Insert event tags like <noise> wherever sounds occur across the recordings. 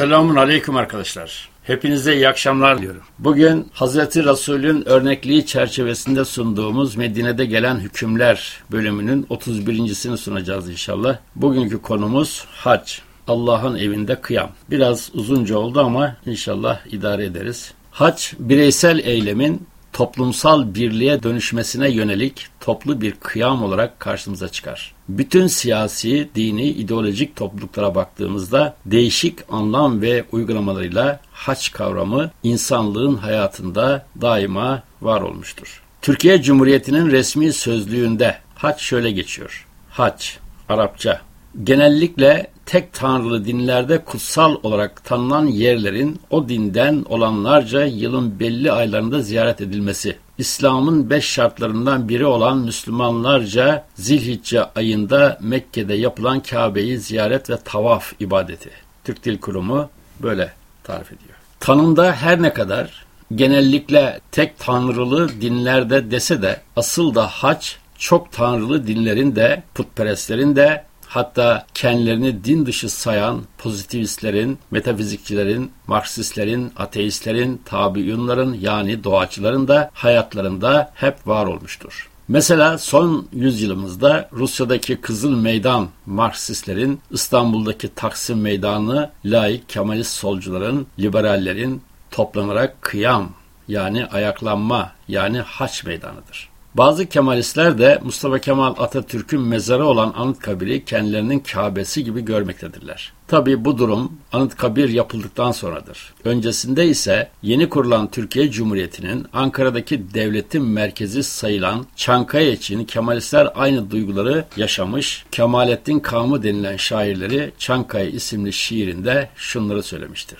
Selamun Aleyküm arkadaşlar. Hepinize iyi akşamlar diliyorum. Bugün Hazreti Resul'ün örnekliği çerçevesinde sunduğumuz Medine'de gelen hükümler bölümünün 31.sini sunacağız inşallah. Bugünkü konumuz hac. Allah'ın evinde kıyam. Biraz uzunca oldu ama inşallah idare ederiz. Hac, bireysel eylemin toplumsal birliğe dönüşmesine yönelik toplu bir kıyam olarak karşımıza çıkar. Bütün siyasi, dini, ideolojik topluluklara baktığımızda değişik anlam ve uygulamalarıyla haç kavramı insanlığın hayatında daima var olmuştur. Türkiye Cumhuriyeti'nin resmi sözlüğünde haç şöyle geçiyor. Haç, Arapça, genellikle tek tanrılı dinlerde kutsal olarak tanınan yerlerin o dinden olanlarca yılın belli aylarında ziyaret edilmesi. İslam'ın beş şartlarından biri olan Müslümanlarca Zilhicce ayında Mekke'de yapılan Kabe'yi ziyaret ve tavaf ibadeti. Türk Dil Kurumu böyle tarif ediyor. Tanımda her ne kadar genellikle tek tanrılı dinlerde dese de asıl da hac çok tanrılı dinlerin de putperestlerin de hatta kendilerini din dışı sayan pozitivistlerin, metafizikçilerin, Marksistlerin, ateistlerin, tabiunların yani doğaçların da hayatlarında hep var olmuştur. Mesela son yüzyılımızda Rusya'daki Kızıl Meydan Marksistlerin, İstanbul'daki Taksim Meydanı laik Kemalist solcuların, liberallerin toplanarak kıyam yani ayaklanma yani haç meydanıdır. Bazı Kemalistler de Mustafa Kemal Atatürk'ün mezarı olan Anıtkabir'i kendilerinin Kabe'si gibi görmektedirler. Tabi bu durum Anıtkabir yapıldıktan sonradır. Öncesinde ise yeni kurulan Türkiye Cumhuriyeti'nin Ankara'daki devletin merkezi sayılan Çankaya için Kemalistler aynı duyguları yaşamış. Kemalettin Kamı denilen şairleri Çankaya isimli şiirinde şunları söylemiştir.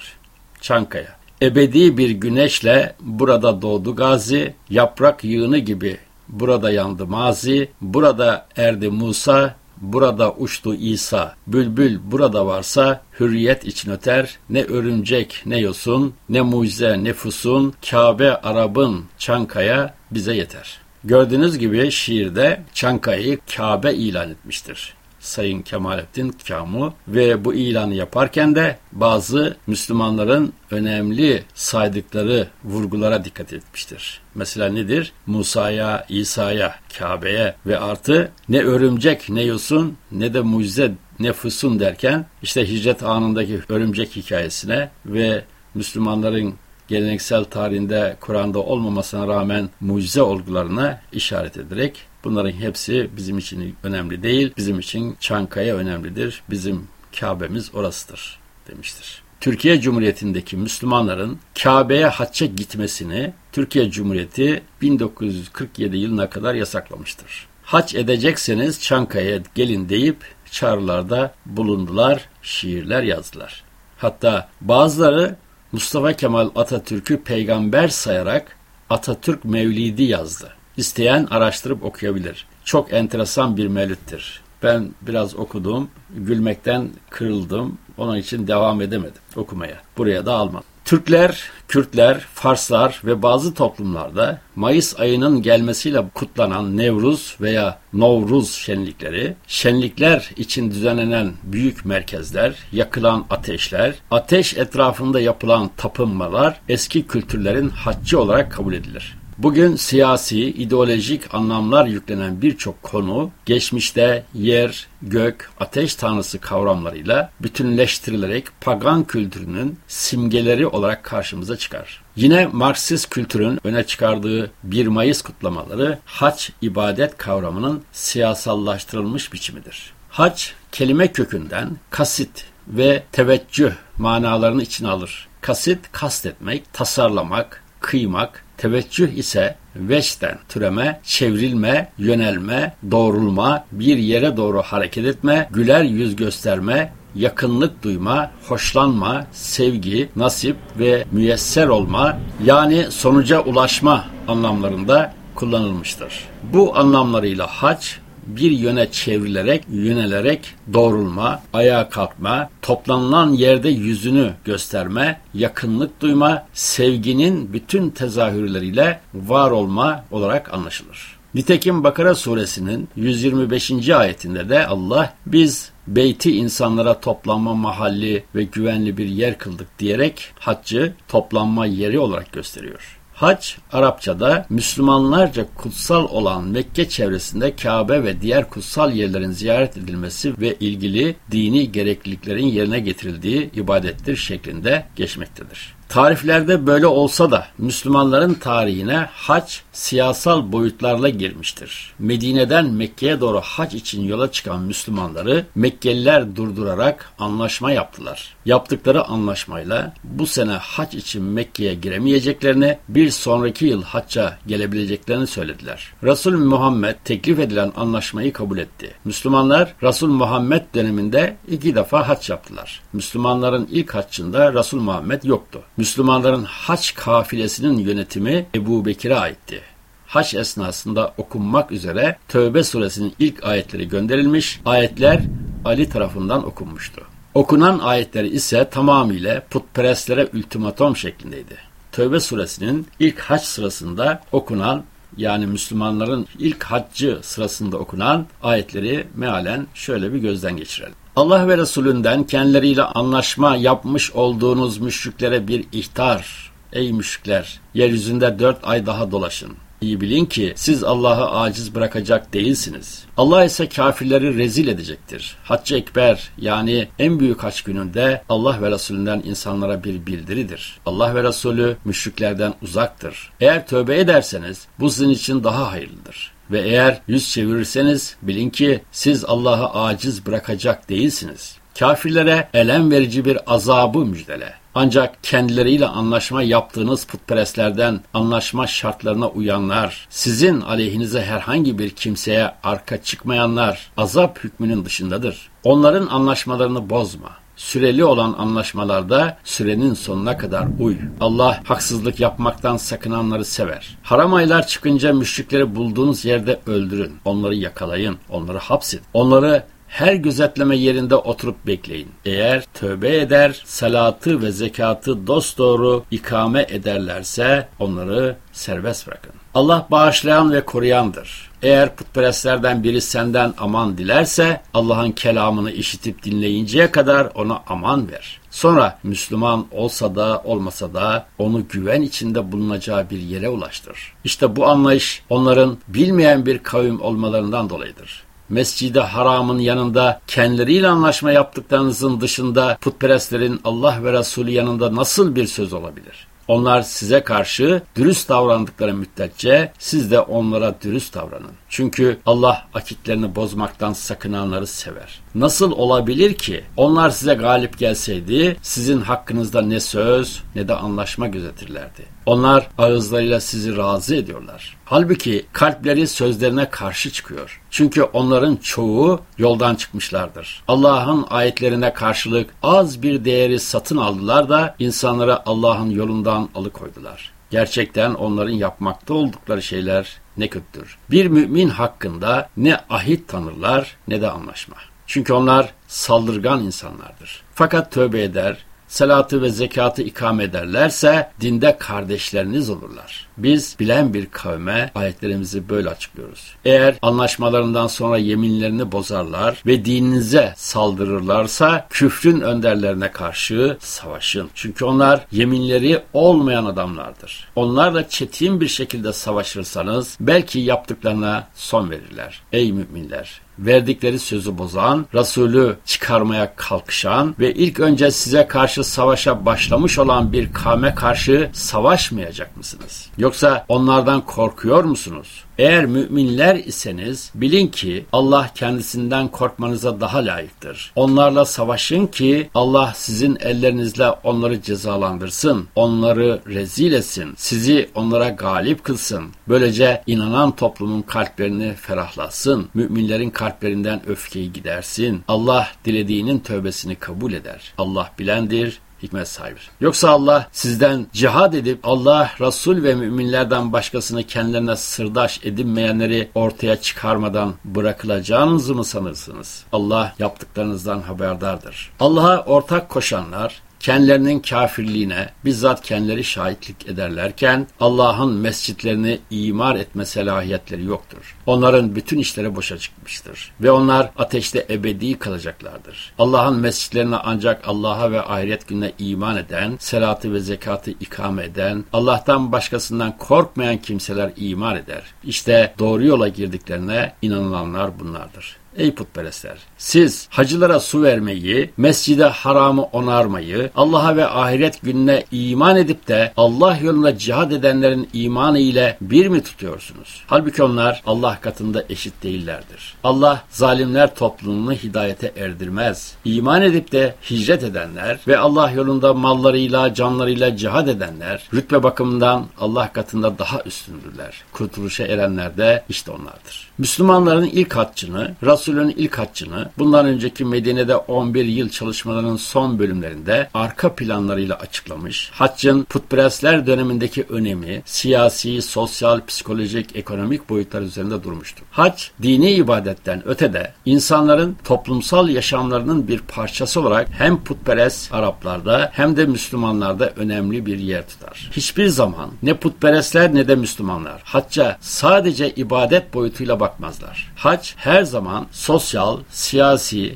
Çankaya Ebedi bir güneşle burada doğdu gazi, yaprak yığını gibi Burada yandı mazi, burada erdi Musa, burada uçtu İsa. Bülbül burada varsa hürriyet için öter. Ne örümcek ne yosun, ne mucize ne fusun, Kabe Arap'ın Çankaya bize yeter. Gördüğünüz gibi şiirde Çankaya'yı Kabe ilan etmiştir. Sayın Kemalettin Kamu ve bu ilanı yaparken de bazı Müslümanların önemli saydıkları vurgulara dikkat etmiştir. Mesela nedir? Musa'ya, İsa'ya, Kabe'ye ve artı ne örümcek ne yosun ne de mucize ne fısun derken işte hicret anındaki örümcek hikayesine ve Müslümanların geleneksel tarihinde Kur'an'da olmamasına rağmen mucize olgularına işaret ederek bunların hepsi bizim için önemli değil. Bizim için Çankaya önemlidir. Bizim Kabe'miz orasıdır demiştir. Türkiye Cumhuriyeti'ndeki Müslümanların Kabe'ye hacca gitmesini Türkiye Cumhuriyeti 1947 yılına kadar yasaklamıştır. Hac edecekseniz Çankaya'ya gelin deyip çağrılarda bulundular, şiirler yazdılar. Hatta bazıları Mustafa Kemal Atatürk'ü peygamber sayarak Atatürk Mevlidi yazdı. İsteyen araştırıp okuyabilir. Çok enteresan bir mevlüttür. Ben biraz okudum, gülmekten kırıldım. Onun için devam edemedim okumaya. Buraya da almam. Türkler, Kürtler, Farslar ve bazı toplumlarda Mayıs ayının gelmesiyle kutlanan Nevruz veya Novruz şenlikleri, şenlikler için düzenlenen büyük merkezler, yakılan ateşler, ateş etrafında yapılan tapınmalar eski kültürlerin haccı olarak kabul edilir. Bugün siyasi, ideolojik anlamlar yüklenen birçok konu geçmişte yer, gök, ateş tanrısı kavramlarıyla bütünleştirilerek pagan kültürünün simgeleri olarak karşımıza çıkar. Yine Marksist kültürün öne çıkardığı 1 Mayıs kutlamaları haç ibadet kavramının siyasallaştırılmış biçimidir. Haç kelime kökünden kasit ve teveccüh manalarını içine alır. Kasit kastetmek, tasarlamak, kıymak, Teveccüh ise veçten türeme, çevrilme, yönelme, doğrulma, bir yere doğru hareket etme, güler yüz gösterme, yakınlık duyma, hoşlanma, sevgi, nasip ve müyesser olma yani sonuca ulaşma anlamlarında kullanılmıştır. Bu anlamlarıyla hac bir yöne çevrilerek, yönelerek doğrulma, ayağa kalkma, toplanılan yerde yüzünü gösterme, yakınlık duyma, sevginin bütün tezahürleriyle var olma olarak anlaşılır. Nitekim Bakara suresinin 125. ayetinde de Allah biz beyti insanlara toplanma mahalli ve güvenli bir yer kıldık diyerek haccı toplanma yeri olarak gösteriyor. Hac, Arapçada Müslümanlarca kutsal olan Mekke çevresinde Kabe ve diğer kutsal yerlerin ziyaret edilmesi ve ilgili dini gerekliliklerin yerine getirildiği ibadettir şeklinde geçmektedir. Tariflerde böyle olsa da Müslümanların tarihine hac siyasal boyutlarla girmiştir. Medine'den Mekke'ye doğru hac için yola çıkan Müslümanları Mekkeliler durdurarak anlaşma yaptılar. Yaptıkları anlaşmayla bu sene hac için Mekke'ye giremeyeceklerini, bir sonraki yıl hacca gelebileceklerini söylediler. Resul Muhammed teklif edilen anlaşmayı kabul etti. Müslümanlar Resul Muhammed döneminde iki defa hac yaptılar. Müslümanların ilk haccında Resul Muhammed yoktu. Müslümanların haç kafilesinin yönetimi Ebu Bekir'e aitti. Haç esnasında okunmak üzere Tövbe suresinin ilk ayetleri gönderilmiş, ayetler Ali tarafından okunmuştu. Okunan ayetleri ise tamamıyla putperestlere ultimatom şeklindeydi. Tövbe suresinin ilk haç sırasında okunan yani Müslümanların ilk haccı sırasında okunan ayetleri mealen şöyle bir gözden geçirelim. Allah ve Resulünden kendileriyle anlaşma yapmış olduğunuz müşriklere bir ihtar. Ey müşrikler! Yeryüzünde dört ay daha dolaşın. İyi bilin ki siz Allah'ı aciz bırakacak değilsiniz. Allah ise kafirleri rezil edecektir. Haccı Ekber yani en büyük haç gününde Allah ve Resulünden insanlara bir bildiridir. Allah ve Resulü müşriklerden uzaktır. Eğer tövbe ederseniz bu sizin için daha hayırlıdır. Ve eğer yüz çevirirseniz bilin ki siz Allah'ı aciz bırakacak değilsiniz. Kafirlere elem verici bir azabı müjdele. Ancak kendileriyle anlaşma yaptığınız putperestlerden anlaşma şartlarına uyanlar, sizin aleyhinize herhangi bir kimseye arka çıkmayanlar azap hükmünün dışındadır. Onların anlaşmalarını bozma. Süreli olan anlaşmalarda sürenin sonuna kadar uy. Allah haksızlık yapmaktan sakınanları sever. Haram aylar çıkınca müşrikleri bulduğunuz yerde öldürün. Onları yakalayın. Onları hapsin. Onları her gözetleme yerinde oturup bekleyin. Eğer tövbe eder, salatı ve zekatı dosdoğru ikame ederlerse onları serbest bırakın. Allah bağışlayan ve koruyandır. Eğer putperestlerden biri senden aman dilerse Allah'ın kelamını işitip dinleyinceye kadar ona aman ver. Sonra Müslüman olsa da olmasa da onu güven içinde bulunacağı bir yere ulaştır. İşte bu anlayış onların bilmeyen bir kavim olmalarından dolayıdır. Mescid-i Haram'ın yanında kendileriyle anlaşma yaptıklarınızın dışında putperestlerin Allah ve Resulü yanında nasıl bir söz olabilir? Onlar size karşı dürüst davrandıkları müddetçe siz de onlara dürüst davranın. Çünkü Allah akitlerini bozmaktan sakınanları sever. Nasıl olabilir ki onlar size galip gelseydi sizin hakkınızda ne söz ne de anlaşma gözetirlerdi. Onlar ağızlarıyla sizi razı ediyorlar. Halbuki kalpleri sözlerine karşı çıkıyor. Çünkü onların çoğu yoldan çıkmışlardır. Allah'ın ayetlerine karşılık az bir değeri satın aldılar da insanları Allah'ın yolundan alıkoydular. Gerçekten onların yapmakta oldukları şeyler ne kötüdür. Bir mümin hakkında ne ahit tanırlar ne de anlaşma. Çünkü onlar saldırgan insanlardır. Fakat tövbe eder, salatı ve zekatı ikame ederlerse dinde kardeşleriniz olurlar. Biz bilen bir kavme ayetlerimizi böyle açıklıyoruz. Eğer anlaşmalarından sonra yeminlerini bozarlar ve dininize saldırırlarsa küfrün önderlerine karşı savaşın. Çünkü onlar yeminleri olmayan adamlardır. Onlarla çetin bir şekilde savaşırsanız belki yaptıklarına son verirler. Ey müminler! Verdikleri sözü bozan, Resulü çıkarmaya kalkışan ve ilk önce size karşı savaşa başlamış olan bir kavme karşı savaşmayacak mısınız? Yoksa onlardan korkuyor musunuz? Eğer müminler iseniz bilin ki Allah kendisinden korkmanıza daha layıktır. Onlarla savaşın ki Allah sizin ellerinizle onları cezalandırsın, onları rezil etsin, sizi onlara galip kılsın. Böylece inanan toplumun kalplerini ferahlatsın, müminlerin kalplerinden öfkeyi gidersin. Allah dilediğinin tövbesini kabul eder. Allah bilendir, hikmet sahibidir. Yoksa Allah sizden cihad edip Allah, Resul ve müminlerden başkasını kendilerine sırdaş edinmeyenleri ortaya çıkarmadan bırakılacağınızı mı sanırsınız? Allah yaptıklarınızdan haberdardır. Allah'a ortak koşanlar, kendilerinin kafirliğine bizzat kendileri şahitlik ederlerken Allah'ın mescitlerini imar etme selahiyetleri yoktur. Onların bütün işleri boşa çıkmıştır ve onlar ateşte ebedi kalacaklardır. Allah'ın mescitlerine ancak Allah'a ve ahiret gününe iman eden, selatı ve zekatı ikame eden, Allah'tan başkasından korkmayan kimseler iman eder. İşte doğru yola girdiklerine inanılanlar bunlardır. Ey putperestler! Siz hacılara su vermeyi, mescide haramı onarmayı, Allah'a ve ahiret gününe iman edip de Allah yolunda cihad edenlerin imanı ile bir mi tutuyorsunuz? Halbuki onlar Allah katında eşit değillerdir. Allah zalimler toplumunu hidayete erdirmez. İman edip de hicret edenler ve Allah yolunda mallarıyla, canlarıyla cihad edenler rütbe bakımından Allah katında daha üstündürler. Kurtuluşa erenler de işte onlardır. Müslümanların ilk haccını, Resul'ün ilk haccını bundan önceki Medine'de 11 yıl çalışmalarının son bölümlerinde arka planlarıyla açıklamış. Haccın putperestler dönemindeki önemi siyasi, sosyal, psikolojik, ekonomik boyutlar üzerinde durmuştur. Hac, dini ibadetten ötede insanların toplumsal yaşamlarının bir parçası olarak hem putperest Araplarda hem de Müslümanlarda önemli bir yer tutar. Hiçbir zaman ne putperestler ne de Müslümanlar hacca sadece ibadet boyutuyla bakmazlar. Hac her zaman sosyal, siyasi,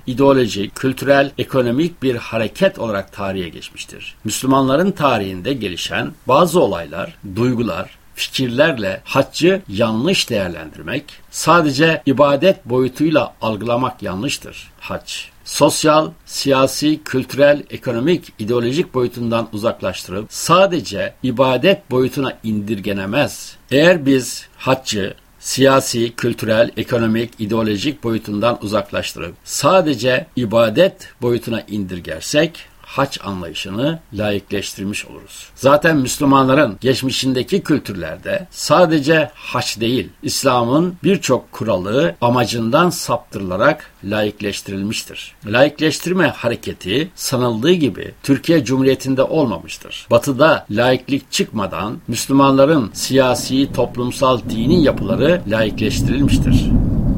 ideolojik, kültürel, ekonomik bir hareket olarak tarihe geçmiştir. Müslümanların tarihinde gelişen bazı olaylar, duygular, fikirlerle haccı yanlış değerlendirmek, sadece ibadet boyutuyla algılamak yanlıştır. Hac, sosyal, siyasi, kültürel, ekonomik, ideolojik boyutundan uzaklaştırıp sadece ibadet boyutuna indirgenemez. Eğer biz haccı siyasi, kültürel, ekonomik, ideolojik boyutundan uzaklaştırıp sadece ibadet boyutuna indirgersek haç anlayışını layıkleştirmiş oluruz. Zaten Müslümanların geçmişindeki kültürlerde sadece haç değil, İslam'ın birçok kuralı amacından saptırılarak layıkleştirilmiştir. Layıkleştirme hareketi sanıldığı gibi Türkiye Cumhuriyeti'nde olmamıştır. Batı'da laiklik çıkmadan Müslümanların siyasi, toplumsal, dini yapıları layıkleştirilmiştir.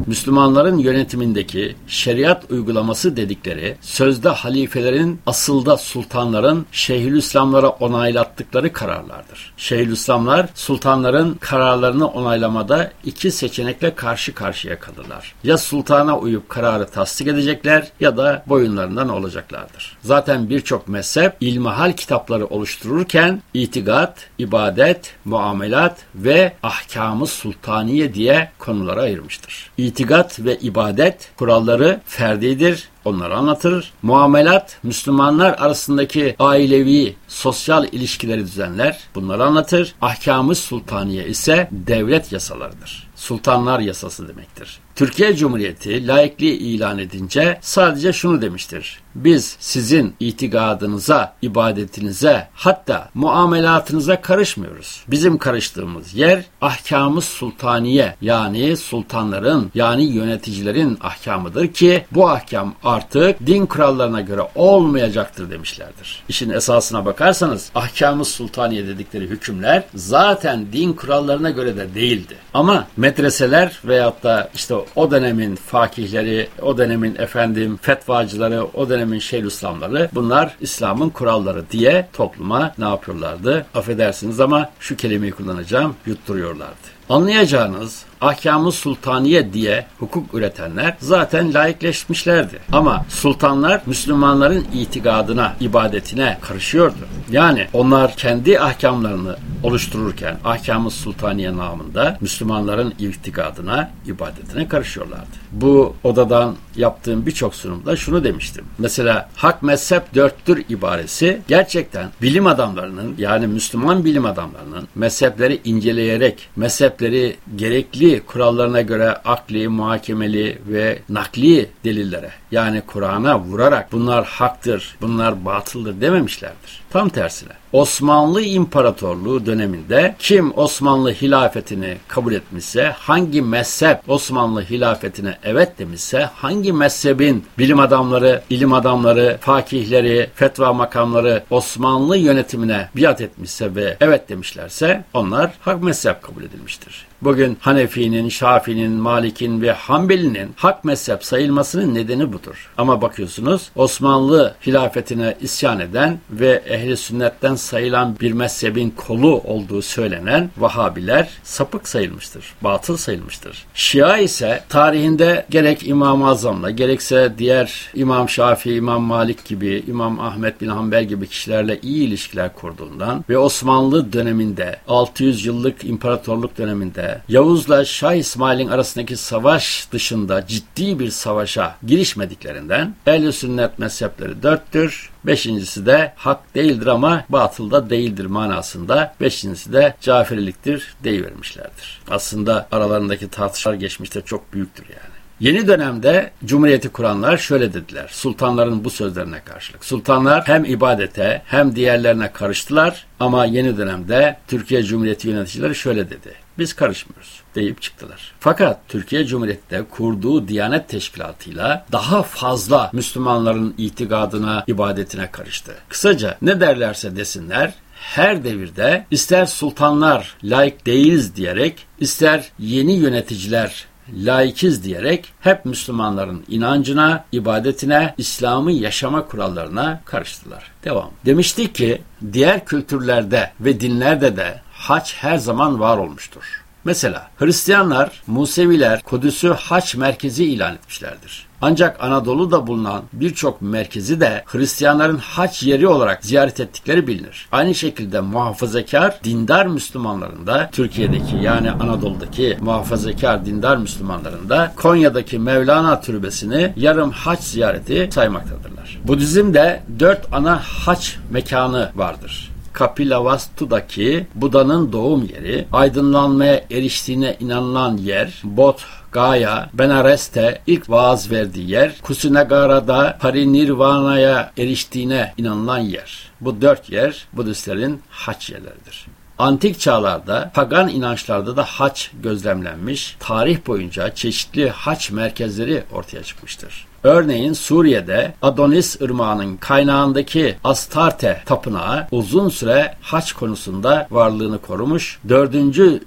Müslümanların yönetimindeki şeriat uygulaması dedikleri sözde halifelerin asılda sultanların Şeyhülislamlara onaylattıkları kararlardır. Şeyhülislamlar sultanların kararlarını onaylamada iki seçenekle karşı karşıya kalırlar. Ya sultana uyup kararı tasdik edecekler ya da boyunlarından olacaklardır. Zaten birçok mezhep ilmihal kitapları oluştururken itikat, ibadet, muamelat ve ahkamı sultaniye diye konulara ayırmıştır. İtikat itikat ve ibadet kuralları ferdidir, onları anlatır. Muamelat, Müslümanlar arasındaki ailevi, sosyal ilişkileri düzenler, bunları anlatır. Ahkamı sultaniye ise devlet yasalarıdır. Sultanlar yasası demektir. Türkiye Cumhuriyeti laikliği ilan edince sadece şunu demiştir. Biz sizin itikadınıza, ibadetinize, hatta muamelatınıza karışmıyoruz. Bizim karıştığımız yer ahkamı sultaniye yani sultanların yani yöneticilerin ahkamıdır ki bu ahkam artık din kurallarına göre olmayacaktır demişlerdir. İşin esasına bakarsanız ahkamı sultaniye dedikleri hükümler zaten din kurallarına göre de değildi. Ama medreseler veyahut da işte o dönemin fakihleri, o dönemin efendim fetvacıları, o dönemin şeyhülislamları bunlar İslam'ın kuralları diye topluma ne yapıyorlardı? Affedersiniz ama şu kelimeyi kullanacağım, yutturuyorlardı. Anlayacağınız ahkamı sultaniye diye hukuk üretenler zaten layıkleşmişlerdi. Ama sultanlar Müslümanların itikadına, ibadetine karışıyordu. Yani onlar kendi ahkamlarını oluştururken ahkamı sultaniye namında Müslümanların itikadına, ibadetine karışıyorlardı. Bu odadan yaptığım birçok sunumda şunu demiştim. Mesela hak mezhep dörttür ibaresi gerçekten bilim adamlarının yani Müslüman bilim adamlarının mezhepleri inceleyerek mezhepleri gerekli kurallarına göre akli, muhakemeli ve nakli delillere yani Kur'an'a vurarak bunlar haktır, bunlar batıldır dememişlerdir. Tam tersine. Osmanlı İmparatorluğu döneminde kim Osmanlı hilafetini kabul etmişse, hangi mezhep Osmanlı hilafetine evet demişse, hangi mezhebin bilim adamları, ilim adamları, fakihleri, fetva makamları Osmanlı yönetimine biat etmişse ve evet demişlerse onlar hak mezhep kabul edilmiştir. Bugün Hanefi'nin, Şafi'nin, Malik'in ve Hanbeli'nin hak mezhep sayılmasının nedeni budur. Ama bakıyorsunuz Osmanlı hilafetine isyan eden ve ehli sünnetten sayılan bir mezhebin kolu olduğu söylenen Vahabiler sapık sayılmıştır, batıl sayılmıştır. Şia ise tarihinde gerek İmam-ı Azam'la gerekse diğer İmam Şafii, İmam Malik gibi, İmam Ahmet bin Hanbel gibi kişilerle iyi ilişkiler kurduğundan ve Osmanlı döneminde 600 yıllık imparatorluk döneminde Yavuz'la Şah İsmail'in arasındaki savaş dışında ciddi bir savaşa girişmediklerinden ehl sünnet mezhepleri dörttür. Beşincisi de hak değildir ama batıl da değildir manasında. Beşincisi de cafiriliktir deyivermişlerdir. Aslında aralarındaki tartışmalar geçmişte çok büyüktür yani. Yeni dönemde Cumhuriyeti kuranlar şöyle dediler. Sultanların bu sözlerine karşılık. Sultanlar hem ibadete hem diğerlerine karıştılar ama yeni dönemde Türkiye Cumhuriyeti yöneticileri şöyle dedi. Biz karışmıyoruz deyip çıktılar. Fakat Türkiye Cumhuriyeti'de kurduğu Diyanet Teşkilatı'yla daha fazla Müslümanların itikadına, ibadetine karıştı. Kısaca ne derlerse desinler her devirde ister sultanlar layık değiliz diyerek ister yeni yöneticiler laikiz diyerek hep Müslümanların inancına, ibadetine, İslam'ı yaşama kurallarına karıştılar. Devam. Demiştik ki diğer kültürlerde ve dinlerde de haç her zaman var olmuştur. Mesela Hristiyanlar, Museviler Kudüs'ü haç merkezi ilan etmişlerdir. Ancak Anadolu'da bulunan birçok merkezi de Hristiyanların haç yeri olarak ziyaret ettikleri bilinir. Aynı şekilde muhafazakar dindar Müslümanların da Türkiye'deki yani Anadolu'daki muhafazakar dindar Müslümanların da Konya'daki Mevlana türbesini yarım haç ziyareti saymaktadırlar. Budizm'de dört ana haç mekanı vardır. Kapilavastu'daki Buda'nın doğum yeri, aydınlanmaya eriştiğine inanılan yer, Bodh Gaya, Benares'te ilk vaaz verdiği yer, Kusunagara'da Parinirvana'ya eriştiğine inanılan yer. Bu dört yer Budistlerin haç yerleridir. Antik çağlarda pagan inançlarda da haç gözlemlenmiş, tarih boyunca çeşitli haç merkezleri ortaya çıkmıştır. Örneğin Suriye'de Adonis Irmağı'nın kaynağındaki Astarte tapınağı uzun süre haç konusunda varlığını korumuş, 4.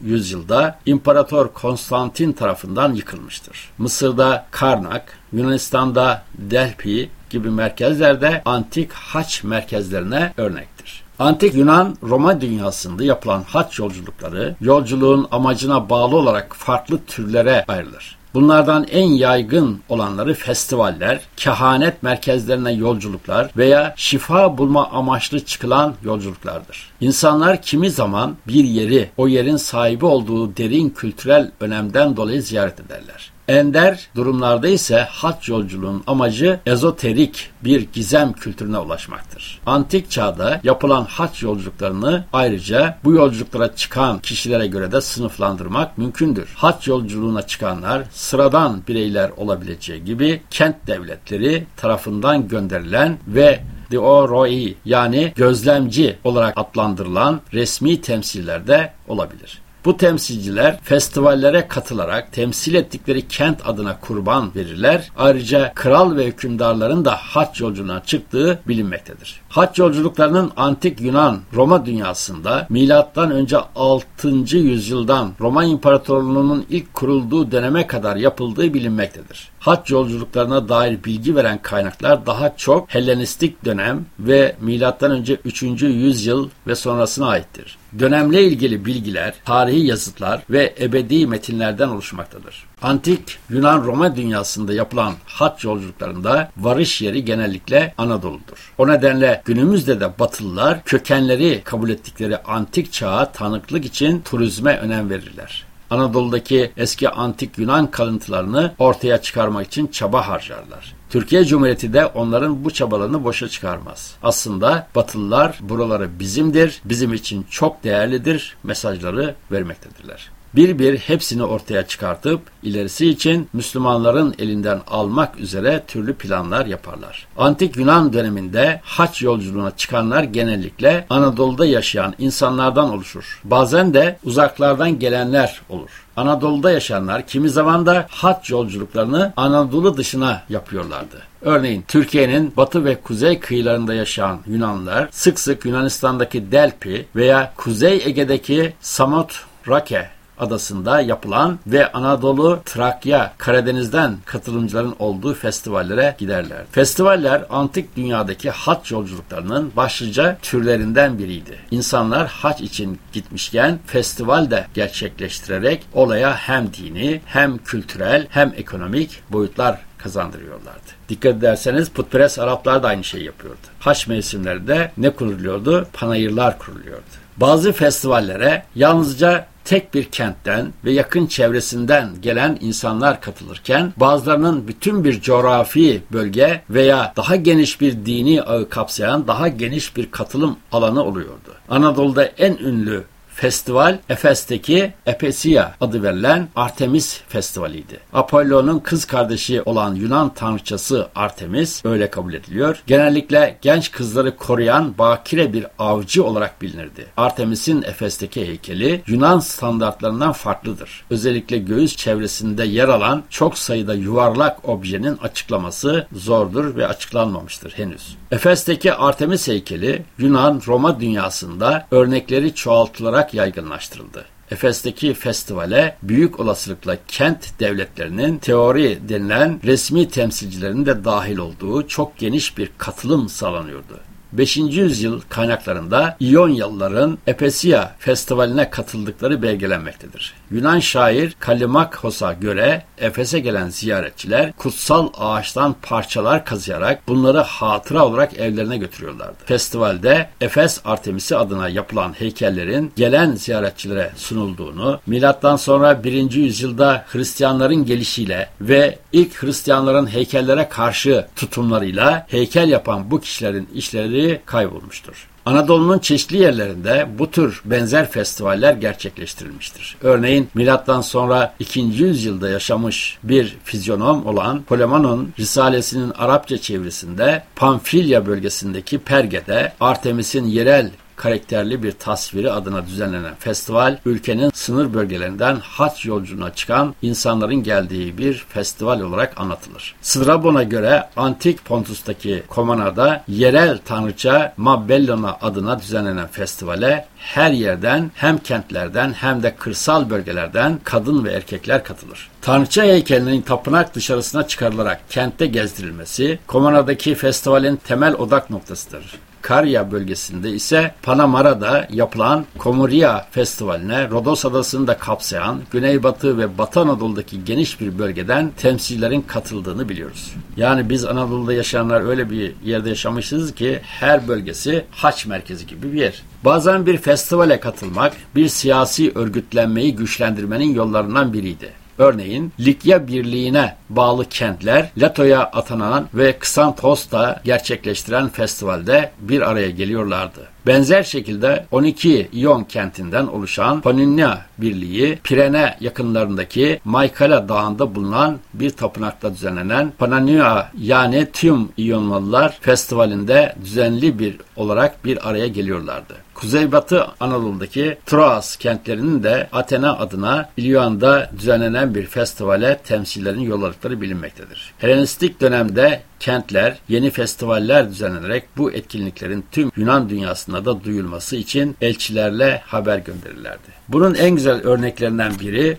yüzyılda İmparator Konstantin tarafından yıkılmıştır. Mısır'da Karnak, Yunanistan'da Delphi gibi merkezlerde antik haç merkezlerine örnektir. Antik Yunan Roma dünyasında yapılan haç yolculukları yolculuğun amacına bağlı olarak farklı türlere ayrılır. Bunlardan en yaygın olanları festivaller, kehanet merkezlerine yolculuklar veya şifa bulma amaçlı çıkılan yolculuklardır. İnsanlar kimi zaman bir yeri, o yerin sahibi olduğu derin kültürel önemden dolayı ziyaret ederler. Ender durumlarda ise hac yolculuğun amacı ezoterik bir gizem kültürüne ulaşmaktır. Antik çağda yapılan hac yolculuklarını ayrıca bu yolculuklara çıkan kişilere göre de sınıflandırmak mümkündür. Hac yolculuğuna çıkanlar sıradan bireyler olabileceği gibi kent devletleri tarafından gönderilen ve Dioroi yani gözlemci olarak adlandırılan resmi temsillerde olabilir. Bu temsilciler festivallere katılarak temsil ettikleri kent adına kurban verirler. Ayrıca kral ve hükümdarların da haç yolculuğuna çıktığı bilinmektedir. Haç yolculuklarının antik Yunan, Roma dünyasında milattan önce 6. yüzyıldan Roma İmparatorluğu'nun ilk kurulduğu döneme kadar yapıldığı bilinmektedir. Haç yolculuklarına dair bilgi veren kaynaklar daha çok Helenistik dönem ve milattan önce 3. yüzyıl ve sonrasına aittir. Dönemle ilgili bilgiler, tarihi yazıtlar ve ebedi metinlerden oluşmaktadır. Antik Yunan-Roma dünyasında yapılan haç yolculuklarında varış yeri genellikle Anadolu'dur. O nedenle günümüzde de Batılılar kökenleri kabul ettikleri antik çağa tanıklık için turizme önem verirler. Anadolu'daki eski antik Yunan kalıntılarını ortaya çıkarmak için çaba harcarlar. Türkiye Cumhuriyeti de onların bu çabalarını boşa çıkarmaz. Aslında Batılılar buraları bizimdir, bizim için çok değerlidir mesajları vermektedirler bir bir hepsini ortaya çıkartıp ilerisi için Müslümanların elinden almak üzere türlü planlar yaparlar. Antik Yunan döneminde haç yolculuğuna çıkanlar genellikle Anadolu'da yaşayan insanlardan oluşur. Bazen de uzaklardan gelenler olur. Anadolu'da yaşayanlar kimi zaman da haç yolculuklarını Anadolu dışına yapıyorlardı. Örneğin Türkiye'nin batı ve kuzey kıyılarında yaşayan Yunanlılar sık sık Yunanistan'daki Delpi veya Kuzey Ege'deki Samotrake adasında yapılan ve Anadolu, Trakya, Karadeniz'den katılımcıların olduğu festivallere giderler. Festivaller antik dünyadaki haç yolculuklarının başlıca türlerinden biriydi. İnsanlar haç için gitmişken festival de gerçekleştirerek olaya hem dini hem kültürel hem ekonomik boyutlar kazandırıyorlardı. Dikkat ederseniz putperest Araplar da aynı şeyi yapıyordu. Haç mevsimlerinde ne kuruluyordu? Panayırlar kuruluyordu. Bazı festivallere yalnızca tek bir kentten ve yakın çevresinden gelen insanlar katılırken bazılarının bütün bir coğrafi bölge veya daha geniş bir dini ağı kapsayan daha geniş bir katılım alanı oluyordu. Anadolu'da en ünlü Festival Efes'teki Epesia adı verilen Artemis Festivali'ydi. Apollo'nun kız kardeşi olan Yunan tanrıçası Artemis öyle kabul ediliyor. Genellikle genç kızları koruyan bakire bir avcı olarak bilinirdi. Artemis'in Efes'teki heykeli Yunan standartlarından farklıdır. Özellikle göğüs çevresinde yer alan çok sayıda yuvarlak objenin açıklaması zordur ve açıklanmamıştır henüz. Efes'teki Artemis heykeli Yunan-Roma dünyasında örnekleri çoğaltılarak yaygınlaştırıldı. Efes'teki festivale büyük olasılıkla kent devletlerinin teori denilen resmi temsilcilerinin de dahil olduğu çok geniş bir katılım sağlanıyordu. 5. yüzyıl kaynaklarında İyonyalıların Epesia Festivali'ne katıldıkları belgelenmektedir. Yunan şair Kalimakhos'a göre Efes'e gelen ziyaretçiler kutsal ağaçtan parçalar kazıyarak bunları hatıra olarak evlerine götürüyorlardı. Festivalde Efes Artemisi adına yapılan heykellerin gelen ziyaretçilere sunulduğunu, milattan sonra 1. yüzyılda Hristiyanların gelişiyle ve ilk Hristiyanların heykellere karşı tutumlarıyla heykel yapan bu kişilerin işleri kaybolmuştur. Anadolu'nun çeşitli yerlerinde bu tür benzer festivaller gerçekleştirilmiştir. Örneğin milattan sonra 2. yüzyılda yaşamış bir fizyonom olan Polemon'un Risalesinin Arapça çevirisinde Pamfilya bölgesindeki Perge'de Artemis'in yerel karakterli bir tasviri adına düzenlenen festival, ülkenin sınır bölgelerinden haç yolculuğuna çıkan insanların geldiği bir festival olarak anlatılır. Strabon'a göre Antik Pontus'taki Komana'da yerel tanrıça Mabellona adına düzenlenen festivale her yerden hem kentlerden hem de kırsal bölgelerden kadın ve erkekler katılır. Tanrıça heykelinin tapınak dışarısına çıkarılarak kentte gezdirilmesi Komana'daki festivalin temel odak noktasıdır. Karya bölgesinde ise Panamara'da yapılan Komoria Festivali'ne Rodos Adası'nı da kapsayan Güneybatı ve Batı Anadolu'daki geniş bir bölgeden temsilcilerin katıldığını biliyoruz. Yani biz Anadolu'da yaşayanlar öyle bir yerde yaşamışız ki her bölgesi haç merkezi gibi bir yer. Bazen bir festivale katılmak bir siyasi örgütlenmeyi güçlendirmenin yollarından biriydi. Örneğin Likya Birliği'ne bağlı kentler Lato'ya atanan ve Kısantos'ta gerçekleştiren festivalde bir araya geliyorlardı. Benzer şekilde 12 İyon kentinden oluşan Pannonia Birliği, Pirene yakınlarındaki Maykala Dağı'nda bulunan bir tapınakta düzenlenen Pannonia yani tüm İyonmalılar Festivali'nde düzenli bir olarak bir araya geliyorlardı. Kuzeybatı Anadolu'daki Troas kentlerinin de Athena adına İlyon'da düzenlenen bir festivale temsillerin yolladıkları bilinmektedir. Helenistik dönemde kentler, yeni festivaller düzenlenerek bu etkinliklerin tüm Yunan dünyasında da duyulması için elçilerle haber gönderirlerdi. Bunun en güzel örneklerinden biri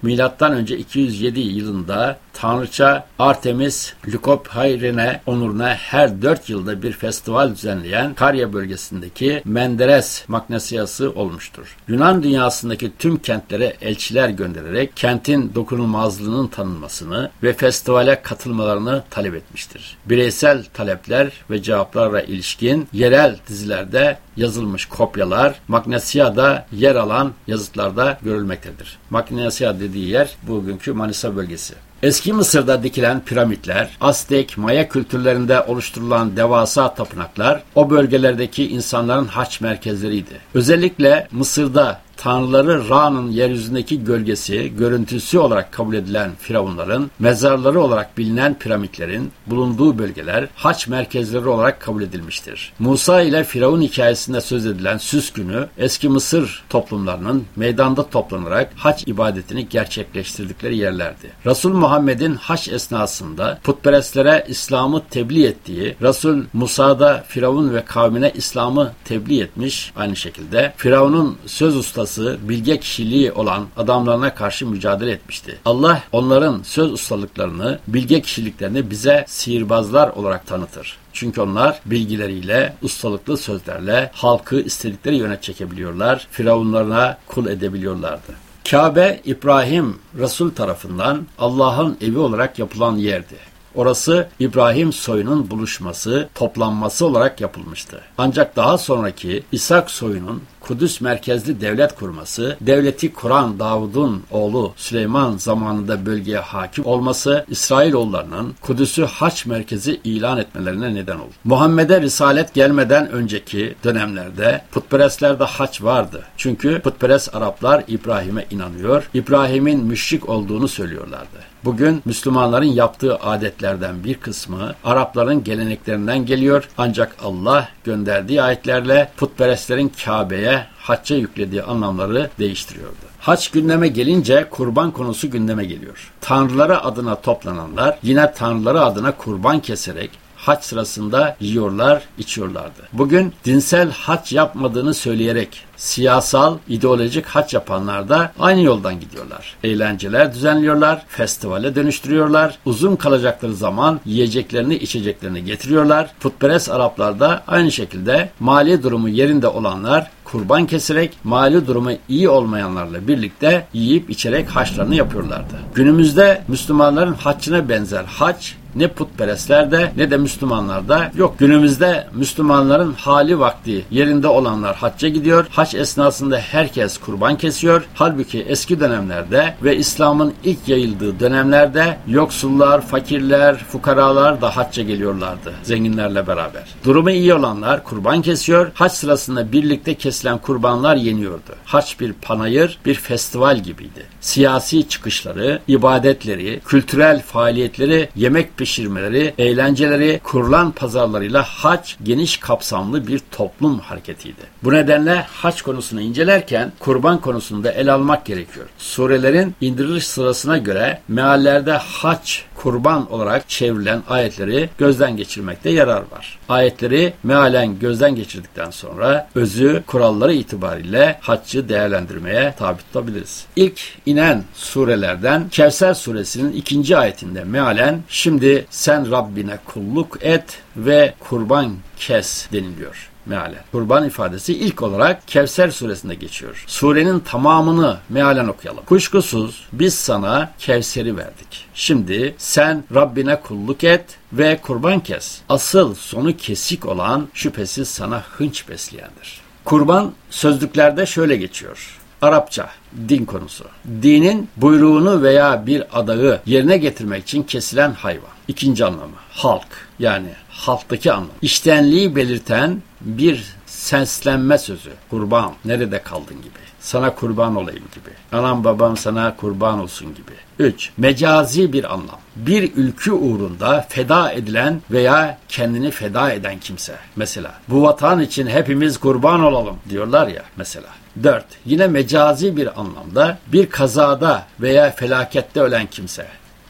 önce 207 yılında tanrıça Artemis Lykophairene onuruna her 4 yılda bir festival düzenleyen Karya bölgesindeki Menderes Magnesiası olmuştur. Yunan dünyasındaki tüm kentlere elçiler göndererek kentin dokunulmazlığının tanınmasını ve festivale katılmalarını talep etmiştir. Bireysel talepler ve cevaplarla ilişkin yerel dizilerde yazılmış kopyalar Magnesya'da yer alan yazıtlarda görülmektedir. Magnesya dediği yer bugünkü Manisa bölgesi. Eski Mısır'da dikilen piramitler, Aztek, Maya kültürlerinde oluşturulan devasa tapınaklar o bölgelerdeki insanların haç merkezleriydi. Özellikle Mısır'da tanrıları Ra'nın yeryüzündeki gölgesi, görüntüsü olarak kabul edilen firavunların, mezarları olarak bilinen piramitlerin bulunduğu bölgeler haç merkezleri olarak kabul edilmiştir. Musa ile Firavun hikayesinde söz edilen süs günü eski Mısır toplumlarının meydanda toplanarak haç ibadetini gerçekleştirdikleri yerlerdi. Resul Muhammed'in haç esnasında putperestlere İslam'ı tebliğ ettiği, Resul Musa'da Firavun ve kavmine İslam'ı tebliğ etmiş aynı şekilde Firavun'un söz ustası ustası, bilge kişiliği olan adamlarına karşı mücadele etmişti. Allah onların söz ustalıklarını, bilge kişiliklerini bize sihirbazlar olarak tanıtır. Çünkü onlar bilgileriyle, ustalıklı sözlerle halkı istedikleri yöne çekebiliyorlar, firavunlarına kul edebiliyorlardı. Kabe, İbrahim Resul tarafından Allah'ın evi olarak yapılan yerdi. Orası İbrahim soyunun buluşması, toplanması olarak yapılmıştı. Ancak daha sonraki İshak soyunun Kudüs merkezli devlet kurması, devleti kuran Davud'un oğlu Süleyman zamanında bölgeye hakim olması İsrailoğullarının Kudüs'ü haç merkezi ilan etmelerine neden oldu. Muhammed'e risalet gelmeden önceki dönemlerde putperestlerde haç vardı. Çünkü putperest Araplar İbrahim'e inanıyor, İbrahim'in müşrik olduğunu söylüyorlardı. Bugün Müslümanların yaptığı adetlerden bir kısmı Arapların geleneklerinden geliyor ancak Allah gönderdiği ayetlerle putperestlerin Kabe'ye hacca yüklediği anlamları değiştiriyordu. Haç gündeme gelince kurban konusu gündeme geliyor. Tanrıları adına toplananlar yine tanrıları adına kurban keserek haç sırasında yiyorlar, içiyorlardı. Bugün dinsel haç yapmadığını söyleyerek siyasal, ideolojik haç yapanlar da aynı yoldan gidiyorlar. Eğlenceler düzenliyorlar, festivale dönüştürüyorlar. Uzun kalacakları zaman yiyeceklerini, içeceklerini getiriyorlar. Putperest Araplar da aynı şekilde mali durumu yerinde olanlar kurban keserek mali durumu iyi olmayanlarla birlikte yiyip içerek haçlarını yapıyorlardı. Günümüzde Müslümanların haccına benzer haç ne putperestlerde ne de Müslümanlarda yok. Günümüzde Müslümanların hali vakti yerinde olanlar hacca gidiyor. Hac esnasında herkes kurban kesiyor. Halbuki eski dönemlerde ve İslam'ın ilk yayıldığı dönemlerde yoksullar, fakirler, fukaralar da hacca geliyorlardı zenginlerle beraber. Durumu iyi olanlar kurban kesiyor. Hac sırasında birlikte kesilen kurbanlar yeniyordu. Hac bir panayır, bir festival gibiydi. Siyasi çıkışları, ibadetleri, kültürel faaliyetleri, yemek pişirmeleri, eğlenceleri, kurulan pazarlarıyla hac geniş kapsamlı bir toplum hareketiydi. Bu nedenle hac konusunu incelerken kurban konusunda el almak gerekiyor. Surelerin indiriliş sırasına göre meallerde hac kurban olarak çevrilen ayetleri gözden geçirmekte yarar var. Ayetleri mealen gözden geçirdikten sonra özü, kuralları itibariyle haccı değerlendirmeye tabi tutabiliriz. İlk inen surelerden Kevser suresinin ikinci ayetinde mealen şimdi sen Rabbine kulluk et ve kurban kes deniliyor mealen. Kurban ifadesi ilk olarak Kevser suresinde geçiyor. Surenin tamamını mealen okuyalım. Kuşkusuz biz sana Kevser'i verdik. Şimdi sen Rabbine kulluk et ve kurban kes. Asıl sonu kesik olan şüphesiz sana hınç besleyendir. Kurban sözlüklerde şöyle geçiyor. Arapça din konusu. Dinin buyruğunu veya bir adağı yerine getirmek için kesilen hayvan. İkinci anlamı halk yani halktaki anlam. İştenliği belirten bir seslenme sözü. Kurban, nerede kaldın gibi. Sana kurban olayım gibi. Anam babam sana kurban olsun gibi. 3. Mecazi bir anlam. Bir ülkü uğrunda feda edilen veya kendini feda eden kimse. Mesela bu vatan için hepimiz kurban olalım diyorlar ya mesela. 4. Yine mecazi bir anlamda bir kazada veya felakette ölen kimse.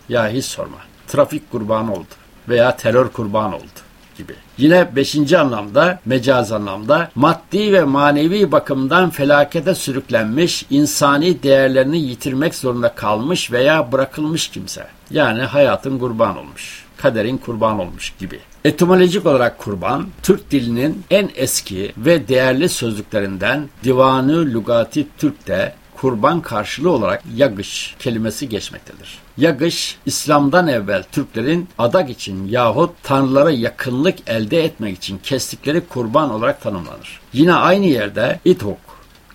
Ya hiç sorma. Trafik kurbanı oldu veya terör kurbanı oldu gibi. Yine beşinci anlamda, mecaz anlamda maddi ve manevi bakımdan felakete sürüklenmiş, insani değerlerini yitirmek zorunda kalmış veya bırakılmış kimse. Yani hayatın kurban olmuş, kaderin kurban olmuş gibi. Etimolojik olarak kurban, Türk dilinin en eski ve değerli sözlüklerinden Divanı Lugati Türk'te kurban karşılığı olarak yagış kelimesi geçmektedir. Yagış, İslam'dan evvel Türklerin adak için yahut tanrılara yakınlık elde etmek için kestikleri kurban olarak tanımlanır. Yine aynı yerde ithok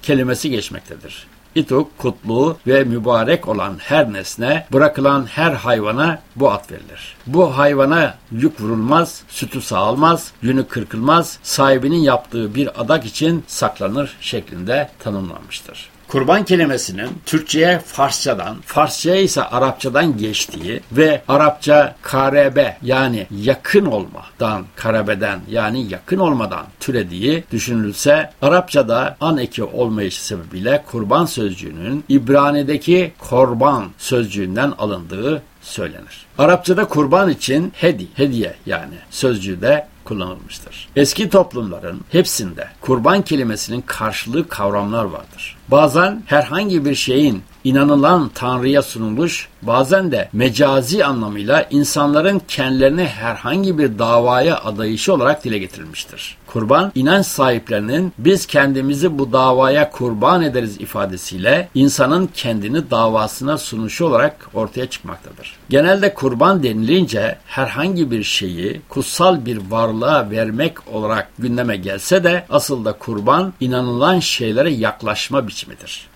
kelimesi geçmektedir. İtuk, kutlu ve mübarek olan her nesne, bırakılan her hayvana bu ad verilir. Bu hayvana yük vurulmaz, sütü sağılmaz, yünü kırkılmaz, sahibinin yaptığı bir adak için saklanır şeklinde tanımlanmıştır. Kurban kelimesinin Türkçe'ye Farsçadan, Farsça'ya ise Arapçadan geçtiği ve Arapça karebe yani yakın olmadan, karebeden yani yakın olmadan türediği düşünülse Arapçada an eki olmayışı sebebiyle kurban sözcüğünün İbrani'deki korban sözcüğünden alındığı söylenir. Arapçada kurban için hedi, hediye yani sözcüğü de kullanılmıştır. Eski toplumların hepsinde kurban kelimesinin karşılığı kavramlar vardır. Bazen herhangi bir şeyin inanılan Tanrı'ya sunuluş, bazen de mecazi anlamıyla insanların kendilerini herhangi bir davaya adayışı olarak dile getirilmiştir. Kurban, inanç sahiplerinin biz kendimizi bu davaya kurban ederiz ifadesiyle insanın kendini davasına sunuşu olarak ortaya çıkmaktadır. Genelde kurban denilince herhangi bir şeyi kutsal bir varlığa vermek olarak gündeme gelse de asıl da kurban inanılan şeylere yaklaşma biçimidir.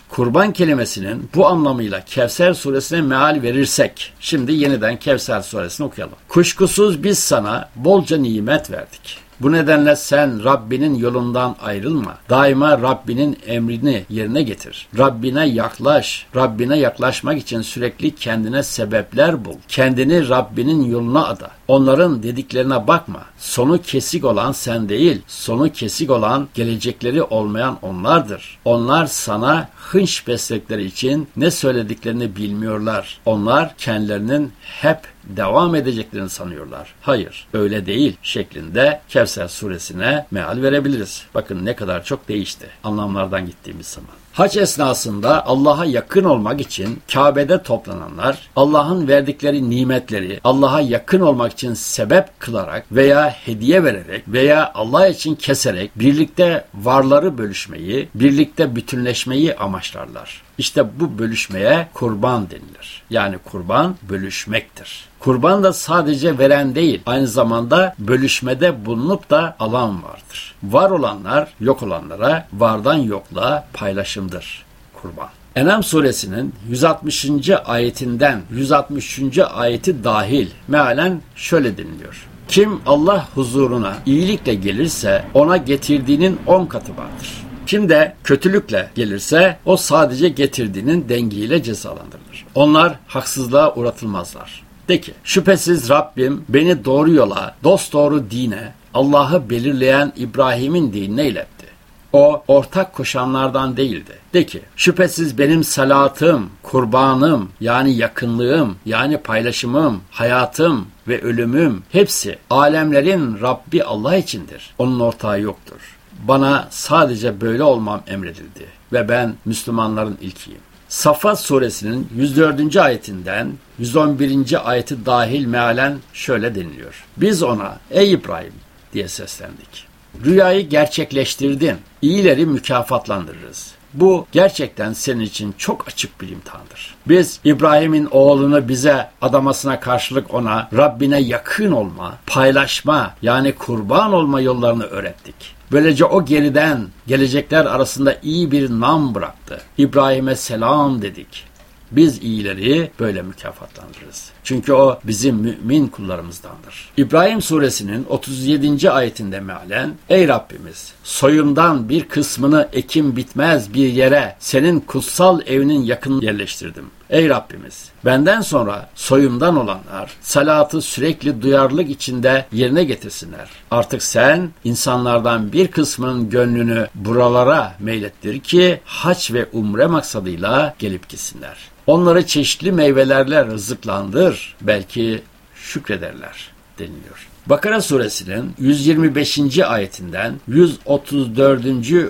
Kurban kelimesinin bu anlamıyla Kevser suresine meal verirsek, şimdi yeniden Kevser suresini okuyalım. Kuşkusuz biz sana bolca nimet verdik. Bu nedenle sen Rabbinin yolundan ayrılma. Daima Rabbinin emrini yerine getir. Rabbine yaklaş. Rabbine yaklaşmak için sürekli kendine sebepler bul. Kendini Rabbinin yoluna ada. Onların dediklerine bakma. Sonu kesik olan sen değil, sonu kesik olan gelecekleri olmayan onlardır. Onlar sana hınç besledikleri için ne söylediklerini bilmiyorlar. Onlar kendilerinin hep devam edeceklerini sanıyorlar. Hayır, öyle değil şeklinde Kevser suresine meal verebiliriz. Bakın ne kadar çok değişti anlamlardan gittiğimiz zaman. Hac esnasında Allah'a yakın olmak için Kabe'de toplananlar Allah'ın verdikleri nimetleri Allah'a yakın olmak için sebep kılarak veya hediye vererek veya Allah için keserek birlikte varları bölüşmeyi, birlikte bütünleşmeyi amaçlarlar. İşte bu bölüşmeye kurban denilir. Yani kurban bölüşmektir. Kurban da sadece veren değil, aynı zamanda bölüşmede bulunup da alan vardır. Var olanlar yok olanlara, vardan yokluğa paylaşımdır kurban. Enam suresinin 160. ayetinden 163. ayeti dahil mealen şöyle deniliyor. Kim Allah huzuruna iyilikle gelirse ona getirdiğinin on katı vardır. Kim de kötülükle gelirse o sadece getirdiğinin dengiyle cezalandırılır. Onlar haksızlığa uğratılmazlar. De ki şüphesiz Rabbim beni doğru yola, dost doğru dine, Allah'ı belirleyen İbrahim'in dinine iletti. O ortak koşanlardan değildi. De ki şüphesiz benim salatım, kurbanım yani yakınlığım yani paylaşımım, hayatım ve ölümüm hepsi alemlerin Rabbi Allah içindir. Onun ortağı yoktur. Bana sadece böyle olmam emredildi ve ben Müslümanların ilkiyim. Safat suresinin 104. ayetinden 111. ayeti dahil mealen şöyle deniliyor. Biz ona ey İbrahim diye seslendik. Rüyayı gerçekleştirdin. İyileri mükafatlandırırız. Bu gerçekten senin için çok açık bir imtihandır. Biz İbrahim'in oğlunu bize adamasına karşılık ona Rabbine yakın olma, paylaşma yani kurban olma yollarını öğrettik. Böylece o geriden gelecekler arasında iyi bir nam bıraktı. İbrahim'e selam dedik. Biz iyileri böyle mükafatlandırırız. Çünkü o bizim mümin kullarımızdandır. İbrahim suresinin 37. ayetinde mealen Ey Rabbimiz soyumdan bir kısmını ekim bitmez bir yere senin kutsal evinin yakın yerleştirdim. Ey Rabbimiz benden sonra soyumdan olanlar salatı sürekli duyarlılık içinde yerine getirsinler. Artık sen insanlardan bir kısmının gönlünü buralara meylettir ki haç ve umre maksadıyla gelip gitsinler. Onları çeşitli meyvelerle rızıklandır. Belki şükrederler deniliyor. Bakara suresinin 125. ayetinden 134.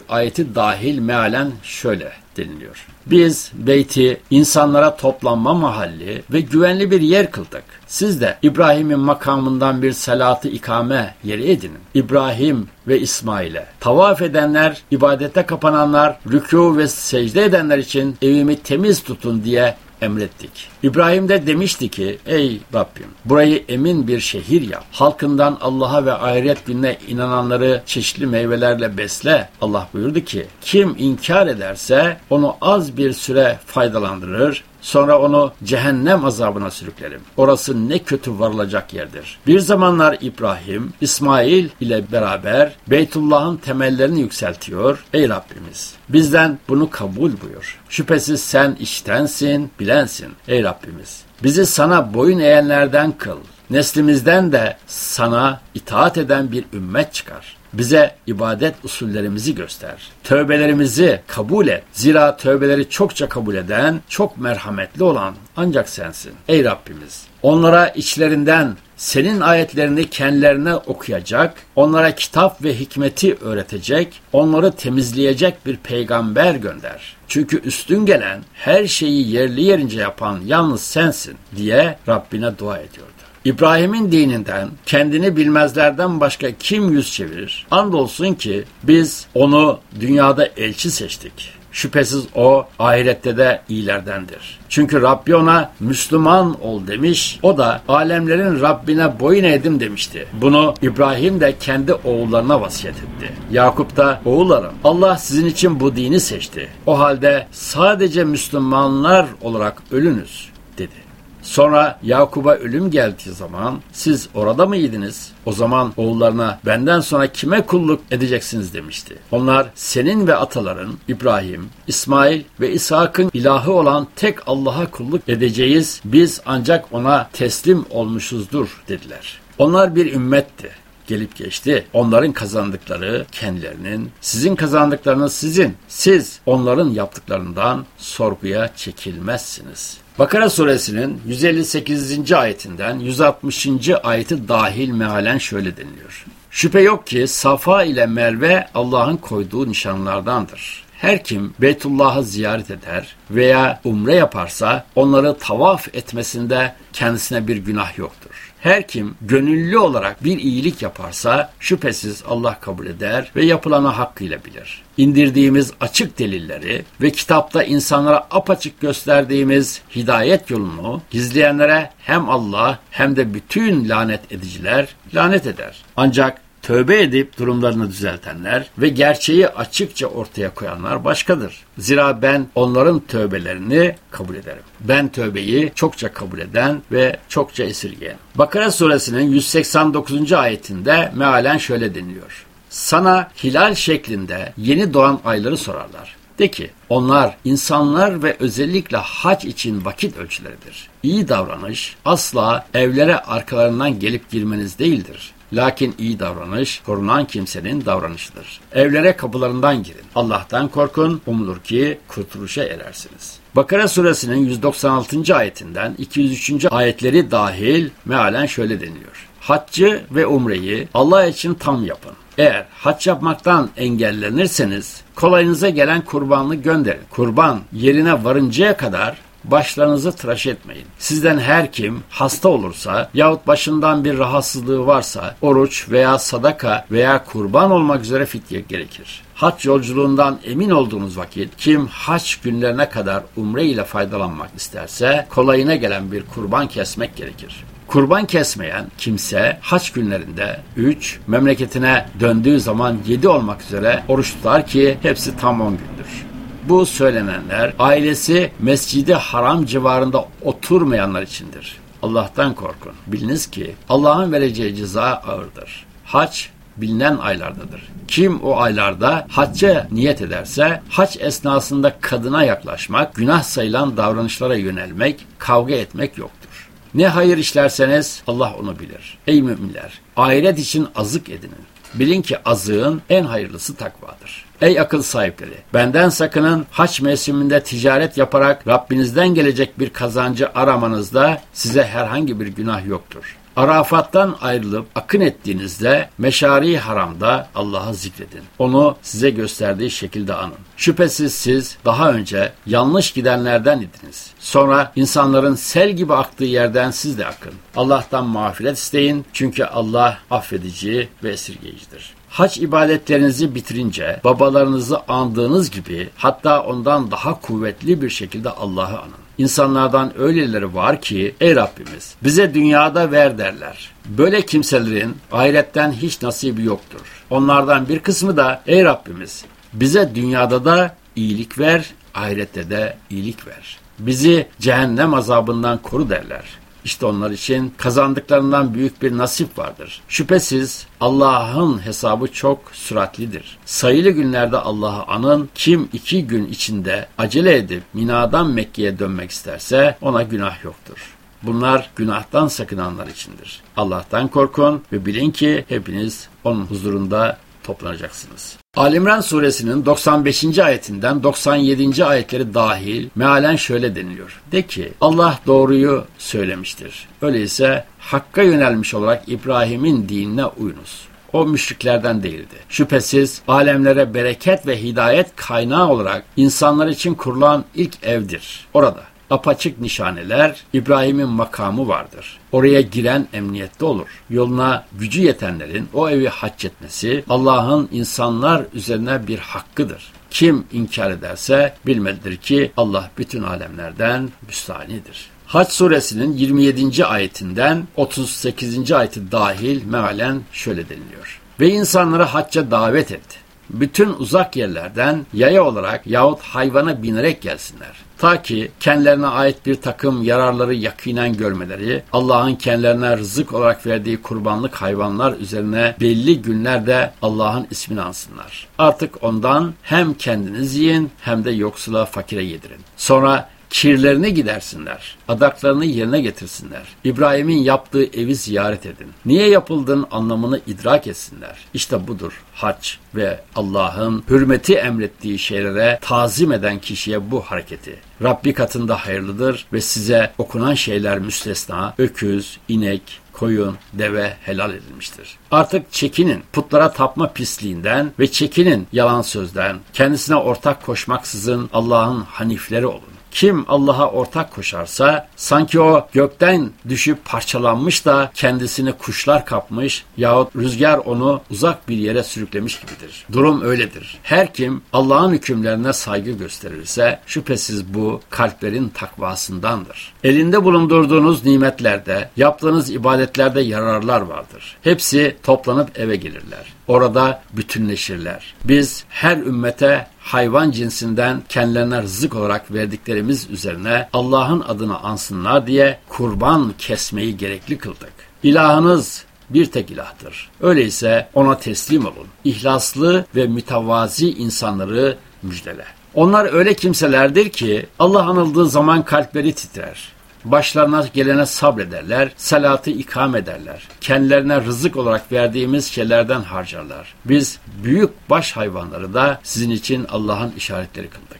ayeti dahil mealen şöyle deniliyor. Biz beyti insanlara toplanma mahalli ve güvenli bir yer kıldık. Siz de İbrahim'in makamından bir salatı ikame yeri edinin. İbrahim ve İsmail'e. Tavaf edenler, ibadete kapananlar, rükû ve secde edenler için evimi temiz tutun diye emrettik. İbrahim de demişti ki ey Rabbim burayı emin bir şehir yap. Halkından Allah'a ve ahiret gününe inananları çeşitli meyvelerle besle. Allah buyurdu ki kim inkar ederse onu az bir süre faydalandırır Sonra onu cehennem azabına sürüklerim. Orası ne kötü varılacak yerdir. Bir zamanlar İbrahim, İsmail ile beraber Beytullah'ın temellerini yükseltiyor. Ey Rabbimiz bizden bunu kabul buyur. Şüphesiz sen iştensin, bilensin. Ey Rabbimiz bizi sana boyun eğenlerden kıl. Neslimizden de sana itaat eden bir ümmet çıkar. Bize ibadet usullerimizi göster. Tövbelerimizi kabul et. Zira tövbeleri çokça kabul eden, çok merhametli olan ancak sensin. Ey Rabbimiz! Onlara içlerinden senin ayetlerini kendilerine okuyacak, onlara kitap ve hikmeti öğretecek, onları temizleyecek bir peygamber gönder. Çünkü üstün gelen her şeyi yerli yerince yapan yalnız sensin diye Rabbine dua ediyordu. İbrahim'in dininden kendini bilmezlerden başka kim yüz çevirir? Andolsun ki biz onu dünyada elçi seçtik. Şüphesiz o ahirette de iyilerdendir. Çünkü Rabbi ona Müslüman ol demiş. O da alemlerin Rabbine boyun eğdim demişti. Bunu İbrahim de kendi oğullarına vasiyet etti. Yakup da oğullarım Allah sizin için bu dini seçti. O halde sadece Müslümanlar olarak ölünüz dedi. Sonra Yakub'a ölüm geldiği zaman siz orada mıydınız? O zaman oğullarına benden sonra kime kulluk edeceksiniz demişti. Onlar senin ve ataların İbrahim, İsmail ve İshak'ın ilahı olan tek Allah'a kulluk edeceğiz. Biz ancak ona teslim olmuşuzdur dediler. Onlar bir ümmetti gelip geçti. Onların kazandıkları kendilerinin, sizin kazandıklarınız sizin. Siz onların yaptıklarından sorguya çekilmezsiniz. Bakara suresinin 158. ayetinden 160. ayeti dahil mealen şöyle deniliyor. Şüphe yok ki Safa ile Merve Allah'ın koyduğu nişanlardandır. Her kim Beytullah'ı ziyaret eder veya umre yaparsa onları tavaf etmesinde kendisine bir günah yoktur. Her kim gönüllü olarak bir iyilik yaparsa şüphesiz Allah kabul eder ve yapılanı hakkıyla bilir. İndirdiğimiz açık delilleri ve kitapta insanlara apaçık gösterdiğimiz hidayet yolunu gizleyenlere hem Allah hem de bütün lanet ediciler lanet eder. Ancak tövbe edip durumlarını düzeltenler ve gerçeği açıkça ortaya koyanlar başkadır. Zira ben onların tövbelerini kabul ederim. Ben tövbeyi çokça kabul eden ve çokça esirgeyen. Bakara suresinin 189. ayetinde mealen şöyle deniliyor. Sana hilal şeklinde yeni doğan ayları sorarlar. De ki onlar insanlar ve özellikle hac için vakit ölçüleridir. İyi davranış asla evlere arkalarından gelip girmeniz değildir. Lakin iyi davranış korunan kimsenin davranışıdır. Evlere kapılarından girin. Allah'tan korkun. Umulur ki kurtuluşa erersiniz. Bakara suresinin 196. ayetinden 203. ayetleri dahil mealen şöyle deniyor. Haccı ve umreyi Allah için tam yapın. Eğer hac yapmaktan engellenirseniz kolayınıza gelen kurbanını gönderin. Kurban yerine varıncaya kadar başlarınızı tıraş etmeyin. Sizden her kim hasta olursa yahut başından bir rahatsızlığı varsa oruç veya sadaka veya kurban olmak üzere fidye gerekir. Hac yolculuğundan emin olduğunuz vakit kim hac günlerine kadar umre ile faydalanmak isterse kolayına gelen bir kurban kesmek gerekir. Kurban kesmeyen kimse haç günlerinde 3, memleketine döndüğü zaman 7 olmak üzere oruç tutar ki hepsi tam 10 gündür. Bu söylenenler ailesi mescidi haram civarında oturmayanlar içindir. Allah'tan korkun. Biliniz ki Allah'ın vereceği ceza ağırdır. Haç bilinen aylardadır. Kim o aylarda hacca niyet ederse haç esnasında kadına yaklaşmak, günah sayılan davranışlara yönelmek, kavga etmek yoktur. Ne hayır işlerseniz Allah onu bilir. Ey müminler, ahiret için azık edinin. Bilin ki azığın en hayırlısı takvadır. Ey akıl sahipleri! Benden sakının haç mevsiminde ticaret yaparak Rabbinizden gelecek bir kazancı aramanızda size herhangi bir günah yoktur. Arafat'tan ayrılıp akın ettiğinizde meşari haramda Allah'ı zikredin. Onu size gösterdiği şekilde anın. Şüphesiz siz daha önce yanlış gidenlerden idiniz. Sonra insanların sel gibi aktığı yerden siz de akın. Allah'tan mağfiret isteyin çünkü Allah affedici ve esirgeyicidir. Hac ibadetlerinizi bitirince babalarınızı andığınız gibi hatta ondan daha kuvvetli bir şekilde Allah'ı anın. İnsanlardan öyleleri var ki ey Rabbimiz bize dünyada ver derler. Böyle kimselerin ahiretten hiç nasibi yoktur. Onlardan bir kısmı da ey Rabbimiz bize dünyada da iyilik ver, ahirette de iyilik ver. Bizi cehennem azabından koru derler. İşte onlar için kazandıklarından büyük bir nasip vardır. Şüphesiz Allah'ın hesabı çok süratlidir. Sayılı günlerde Allah'ı anın, kim iki gün içinde acele edip Mina'dan Mekke'ye dönmek isterse ona günah yoktur. Bunlar günahtan sakınanlar içindir. Allah'tan korkun ve bilin ki hepiniz onun huzurunda toplanacaksınız. Alimran suresinin 95. ayetinden 97. ayetleri dahil mealen şöyle deniliyor. De ki Allah doğruyu söylemiştir. Öyleyse Hakk'a yönelmiş olarak İbrahim'in dinine uyunuz. O müşriklerden değildi. Şüphesiz alemlere bereket ve hidayet kaynağı olarak insanlar için kurulan ilk evdir. Orada apaçık nişaneler, İbrahim'in makamı vardır. Oraya giren emniyette olur. Yoluna gücü yetenlerin o evi hac etmesi Allah'ın insanlar üzerine bir hakkıdır. Kim inkar ederse bilmelidir ki Allah bütün alemlerden müstahanidir. Haç suresinin 27. ayetinden 38. ayeti dahil mealen şöyle deniliyor. Ve insanları hacca davet etti. Bütün uzak yerlerden yaya olarak yahut hayvana binerek gelsinler. Ta ki kendilerine ait bir takım yararları yakinen görmeleri, Allah'ın kendilerine rızık olarak verdiği kurbanlık hayvanlar üzerine belli günlerde Allah'ın ismini ansınlar. Artık ondan hem kendiniz yiyin hem de yoksula fakire yedirin. Sonra kirlerini gidersinler, adaklarını yerine getirsinler. İbrahim'in yaptığı evi ziyaret edin. Niye yapıldığın anlamını idrak etsinler. İşte budur hac ve Allah'ın hürmeti emrettiği şeylere tazim eden kişiye bu hareketi. Rabbi katında hayırlıdır ve size okunan şeyler müstesna, öküz, inek, koyun, deve helal edilmiştir. Artık çekinin putlara tapma pisliğinden ve çekinin yalan sözden, kendisine ortak koşmaksızın Allah'ın hanifleri olun. Kim Allah'a ortak koşarsa sanki o gökten düşüp parçalanmış da kendisini kuşlar kapmış yahut rüzgar onu uzak bir yere sürüklemiş gibidir. Durum öyledir. Her kim Allah'ın hükümlerine saygı gösterirse şüphesiz bu kalplerin takvasındandır. Elinde bulundurduğunuz nimetlerde, yaptığınız ibadetlerde yararlar vardır. Hepsi toplanıp eve gelirler. Orada bütünleşirler. Biz her ümmete hayvan cinsinden kendilerine rızık olarak verdiklerimiz üzerine Allah'ın adını ansınlar diye kurban kesmeyi gerekli kıldık. İlahınız bir tek ilahtır. Öyleyse ona teslim olun. İhlaslı ve mütevazi insanları müjdele. Onlar öyle kimselerdir ki Allah anıldığı zaman kalpleri titrer başlarına gelene sabrederler, salatı ikam ederler. Kendilerine rızık olarak verdiğimiz şeylerden harcarlar. Biz büyük baş hayvanları da sizin için Allah'ın işaretleri kıldık.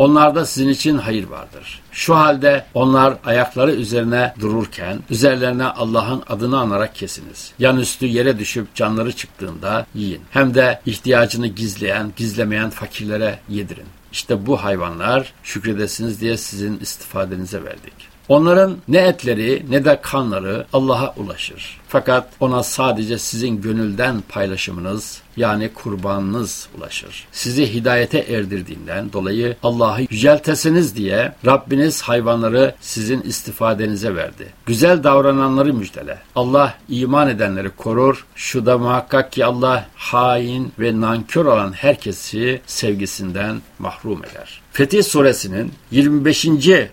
Onlarda sizin için hayır vardır. Şu halde onlar ayakları üzerine dururken üzerlerine Allah'ın adını anarak kesiniz. Yan üstü yere düşüp canları çıktığında yiyin. Hem de ihtiyacını gizleyen, gizlemeyen fakirlere yedirin. İşte bu hayvanlar şükredesiniz diye sizin istifadenize verdik. Onların ne etleri ne de kanları Allah'a ulaşır. Fakat ona sadece sizin gönülden paylaşımınız yani kurbanınız ulaşır. Sizi hidayete erdirdiğinden dolayı Allah'ı yüceltesiniz diye Rabbiniz hayvanları sizin istifadenize verdi. Güzel davrananları müjdele. Allah iman edenleri korur. Şu da muhakkak ki Allah hain ve nankör olan herkesi sevgisinden mahrum eder. Fetih suresinin 25.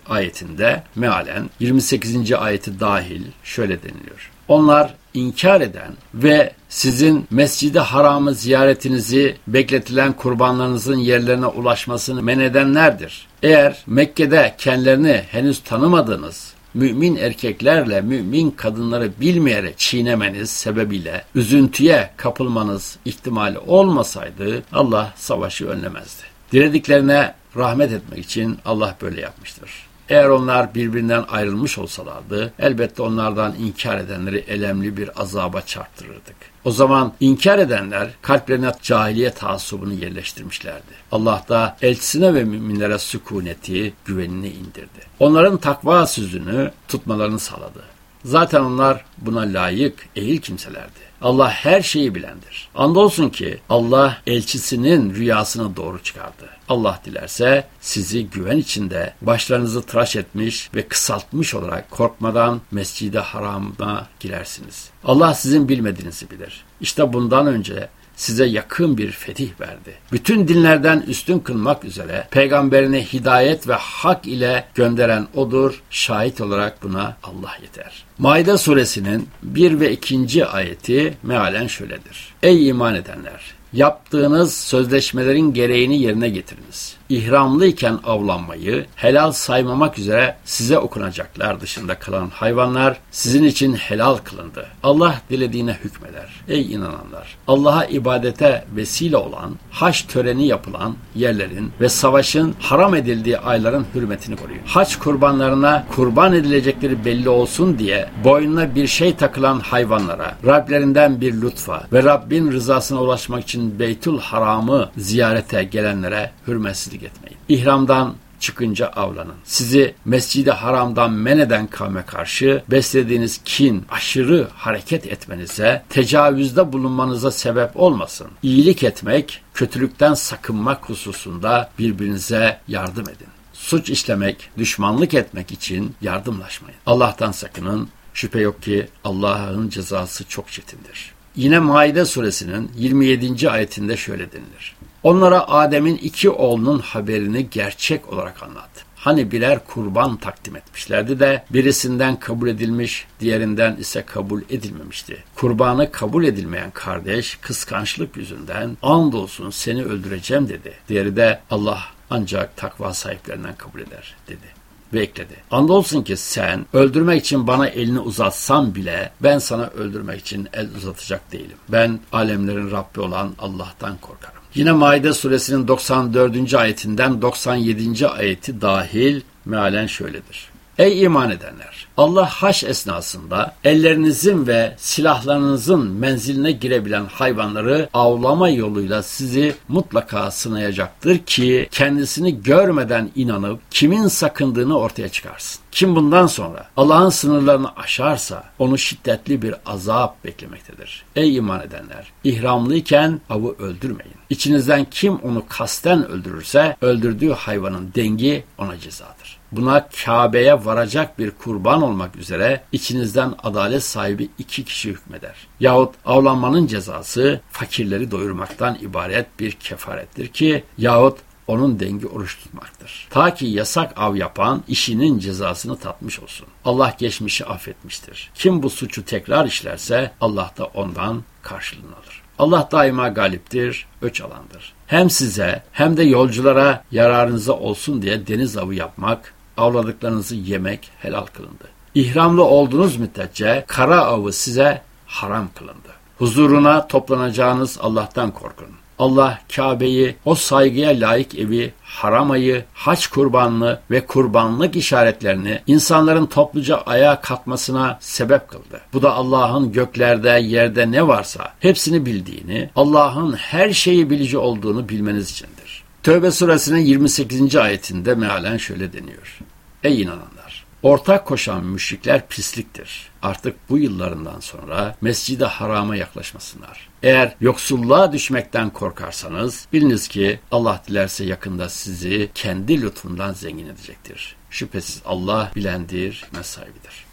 ayetinde mealen 28. ayeti dahil şöyle deniliyor. Onlar inkar eden ve sizin mescidi haramı ziyaretinizi bekletilen kurbanlarınızın yerlerine ulaşmasını men edenlerdir. Eğer Mekke'de kendilerini henüz tanımadığınız mümin erkeklerle mümin kadınları bilmeyerek çiğnemeniz sebebiyle üzüntüye kapılmanız ihtimali olmasaydı Allah savaşı önlemezdi. Dilediklerine rahmet etmek için Allah böyle yapmıştır. Eğer onlar birbirinden ayrılmış olsalardı elbette onlardan inkar edenleri elemli bir azaba çarptırırdık. O zaman inkar edenler kalplerine cahiliye taassubunu yerleştirmişlerdi. Allah da elçisine ve müminlere sükuneti, güvenini indirdi. Onların takva sözünü tutmalarını sağladı. Zaten onlar buna layık, ehil kimselerdi. Allah her şeyi bilendir. Andolsun ki Allah elçisinin rüyasını doğru çıkardı. Allah dilerse sizi güven içinde başlarınızı tıraş etmiş ve kısaltmış olarak korkmadan mescide harama girersiniz. Allah sizin bilmediğinizi bilir. İşte bundan önce size yakın bir fetih verdi. Bütün dinlerden üstün kılmak üzere peygamberine hidayet ve hak ile gönderen odur. Şahit olarak buna Allah yeter. Maide suresinin 1 ve 2. ayeti mealen şöyledir. Ey iman edenler! Yaptığınız sözleşmelerin gereğini yerine getiriniz. İhramlıyken avlanmayı helal saymamak üzere size okunacaklar dışında kalan hayvanlar sizin için helal kılındı. Allah dilediğine hükmeder. Ey inananlar! Allah'a ibadete vesile olan, haç töreni yapılan yerlerin ve savaşın haram edildiği ayların hürmetini koruyun. Haç kurbanlarına kurban edilecekleri belli olsun diye boynuna bir şey takılan hayvanlara, Rablerinden bir lütfa ve Rabbin rızasına ulaşmak için Beytül Haram'ı ziyarete gelenlere hürmetsizlik etmeyin. İhramdan çıkınca avlanın. Sizi mescidi haramdan men eden kavme karşı beslediğiniz kin, aşırı hareket etmenize, tecavüzde bulunmanıza sebep olmasın. İyilik etmek, kötülükten sakınmak hususunda birbirinize yardım edin. Suç işlemek, düşmanlık etmek için yardımlaşmayın. Allah'tan sakının. Şüphe yok ki Allah'ın cezası çok çetindir. Yine Maide suresinin 27. ayetinde şöyle denilir. Onlara Adem'in iki oğlunun haberini gerçek olarak anlat. Hani birer kurban takdim etmişlerdi de birisinden kabul edilmiş, diğerinden ise kabul edilmemişti. Kurbanı kabul edilmeyen kardeş kıskançlık yüzünden andolsun seni öldüreceğim dedi. Diğeri de Allah ancak takva sahiplerinden kabul eder dedi ve ekledi. Andolsun ki sen öldürmek için bana elini uzatsan bile ben sana öldürmek için el uzatacak değilim. Ben alemlerin Rabbi olan Allah'tan korkarım. Yine Maide suresinin 94. ayetinden 97. ayeti dahil mealen şöyledir. Ey iman edenler! Allah haş esnasında ellerinizin ve silahlarınızın menziline girebilen hayvanları avlama yoluyla sizi mutlaka sınayacaktır ki kendisini görmeden inanıp kimin sakındığını ortaya çıkarsın. Kim bundan sonra Allah'ın sınırlarını aşarsa onu şiddetli bir azap beklemektedir. Ey iman edenler! İhramlıyken avı öldürmeyin. İçinizden kim onu kasten öldürürse öldürdüğü hayvanın dengi ona cezadır. Buna Kabe'ye varacak bir kurban olmak üzere içinizden adalet sahibi iki kişi hükmeder. Yahut avlanmanın cezası fakirleri doyurmaktan ibaret bir kefarettir ki yahut onun dengi oruç tutmaktır. Ta ki yasak av yapan işinin cezasını tatmış olsun. Allah geçmişi affetmiştir. Kim bu suçu tekrar işlerse Allah da ondan karşılığını alır. Allah daima galiptir, öç alandır. Hem size hem de yolculara yararınıza olsun diye deniz avı yapmak, avladıklarınızı yemek helal kılındı. İhramlı olduğunuz müddetçe kara avı size haram kılındı. Huzuruna toplanacağınız Allah'tan korkun. Allah Kabe'yi, o saygıya layık evi, haramayı, haç kurbanlı ve kurbanlık işaretlerini insanların topluca ayağa kalkmasına sebep kıldı. Bu da Allah'ın göklerde, yerde ne varsa hepsini bildiğini, Allah'ın her şeyi bilici olduğunu bilmeniz içindir. Tövbe suresinin 28. ayetinde mealen şöyle deniyor. Ey inananlar! Ortak koşan müşrikler pisliktir. Artık bu yıllarından sonra mescide harama yaklaşmasınlar. Eğer yoksulluğa düşmekten korkarsanız biliniz ki Allah dilerse yakında sizi kendi lütfundan zengin edecektir. Şüphesiz Allah bilendir, mesahibidir.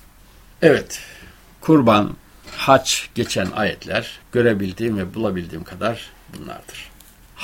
Evet, kurban, haç geçen ayetler görebildiğim ve bulabildiğim kadar bunlardır.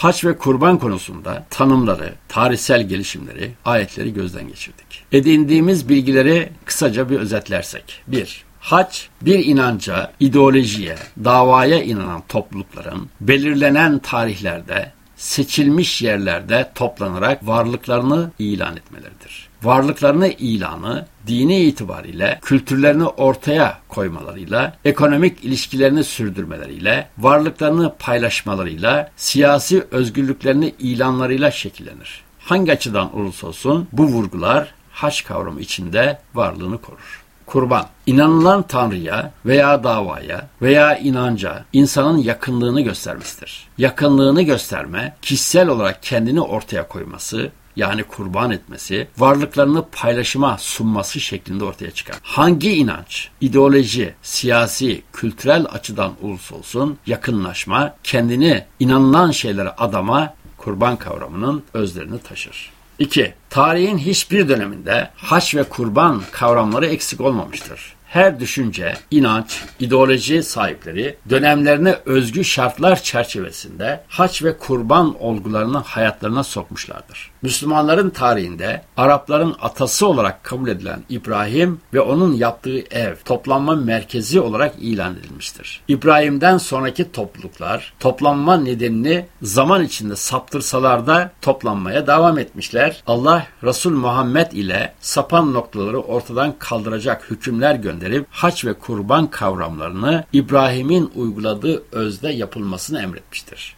Haç ve kurban konusunda tanımları, tarihsel gelişimleri, ayetleri gözden geçirdik. Edindiğimiz bilgileri kısaca bir özetlersek. 1. Haç bir inanca, ideolojiye, davaya inanan toplulukların belirlenen tarihlerde seçilmiş yerlerde toplanarak varlıklarını ilan etmeleridir. Varlıklarını ilanı dini itibariyle kültürlerini ortaya koymalarıyla, ekonomik ilişkilerini sürdürmeleriyle, varlıklarını paylaşmalarıyla, siyasi özgürlüklerini ilanlarıyla şekillenir. Hangi açıdan olursa olsun bu vurgular haç kavramı içinde varlığını korur kurban. İnanılan Tanrı'ya veya davaya veya inanca insanın yakınlığını göstermesidir. Yakınlığını gösterme, kişisel olarak kendini ortaya koyması, yani kurban etmesi, varlıklarını paylaşıma sunması şeklinde ortaya çıkar. Hangi inanç, ideoloji, siyasi, kültürel açıdan olursa olsun yakınlaşma, kendini inanılan şeylere adama kurban kavramının özlerini taşır. 2. Tarihin hiçbir döneminde haç ve kurban kavramları eksik olmamıştır. Her düşünce, inanç, ideoloji sahipleri dönemlerine özgü şartlar çerçevesinde haç ve kurban olgularını hayatlarına sokmuşlardır. Müslümanların tarihinde Arapların atası olarak kabul edilen İbrahim ve onun yaptığı ev toplanma merkezi olarak ilan edilmiştir. İbrahim'den sonraki topluluklar toplanma nedenini zaman içinde saptırsalar da toplanmaya devam etmişler. Allah Resul Muhammed ile sapan noktaları ortadan kaldıracak hükümler gönderip haç ve kurban kavramlarını İbrahim'in uyguladığı özde yapılmasını emretmiştir.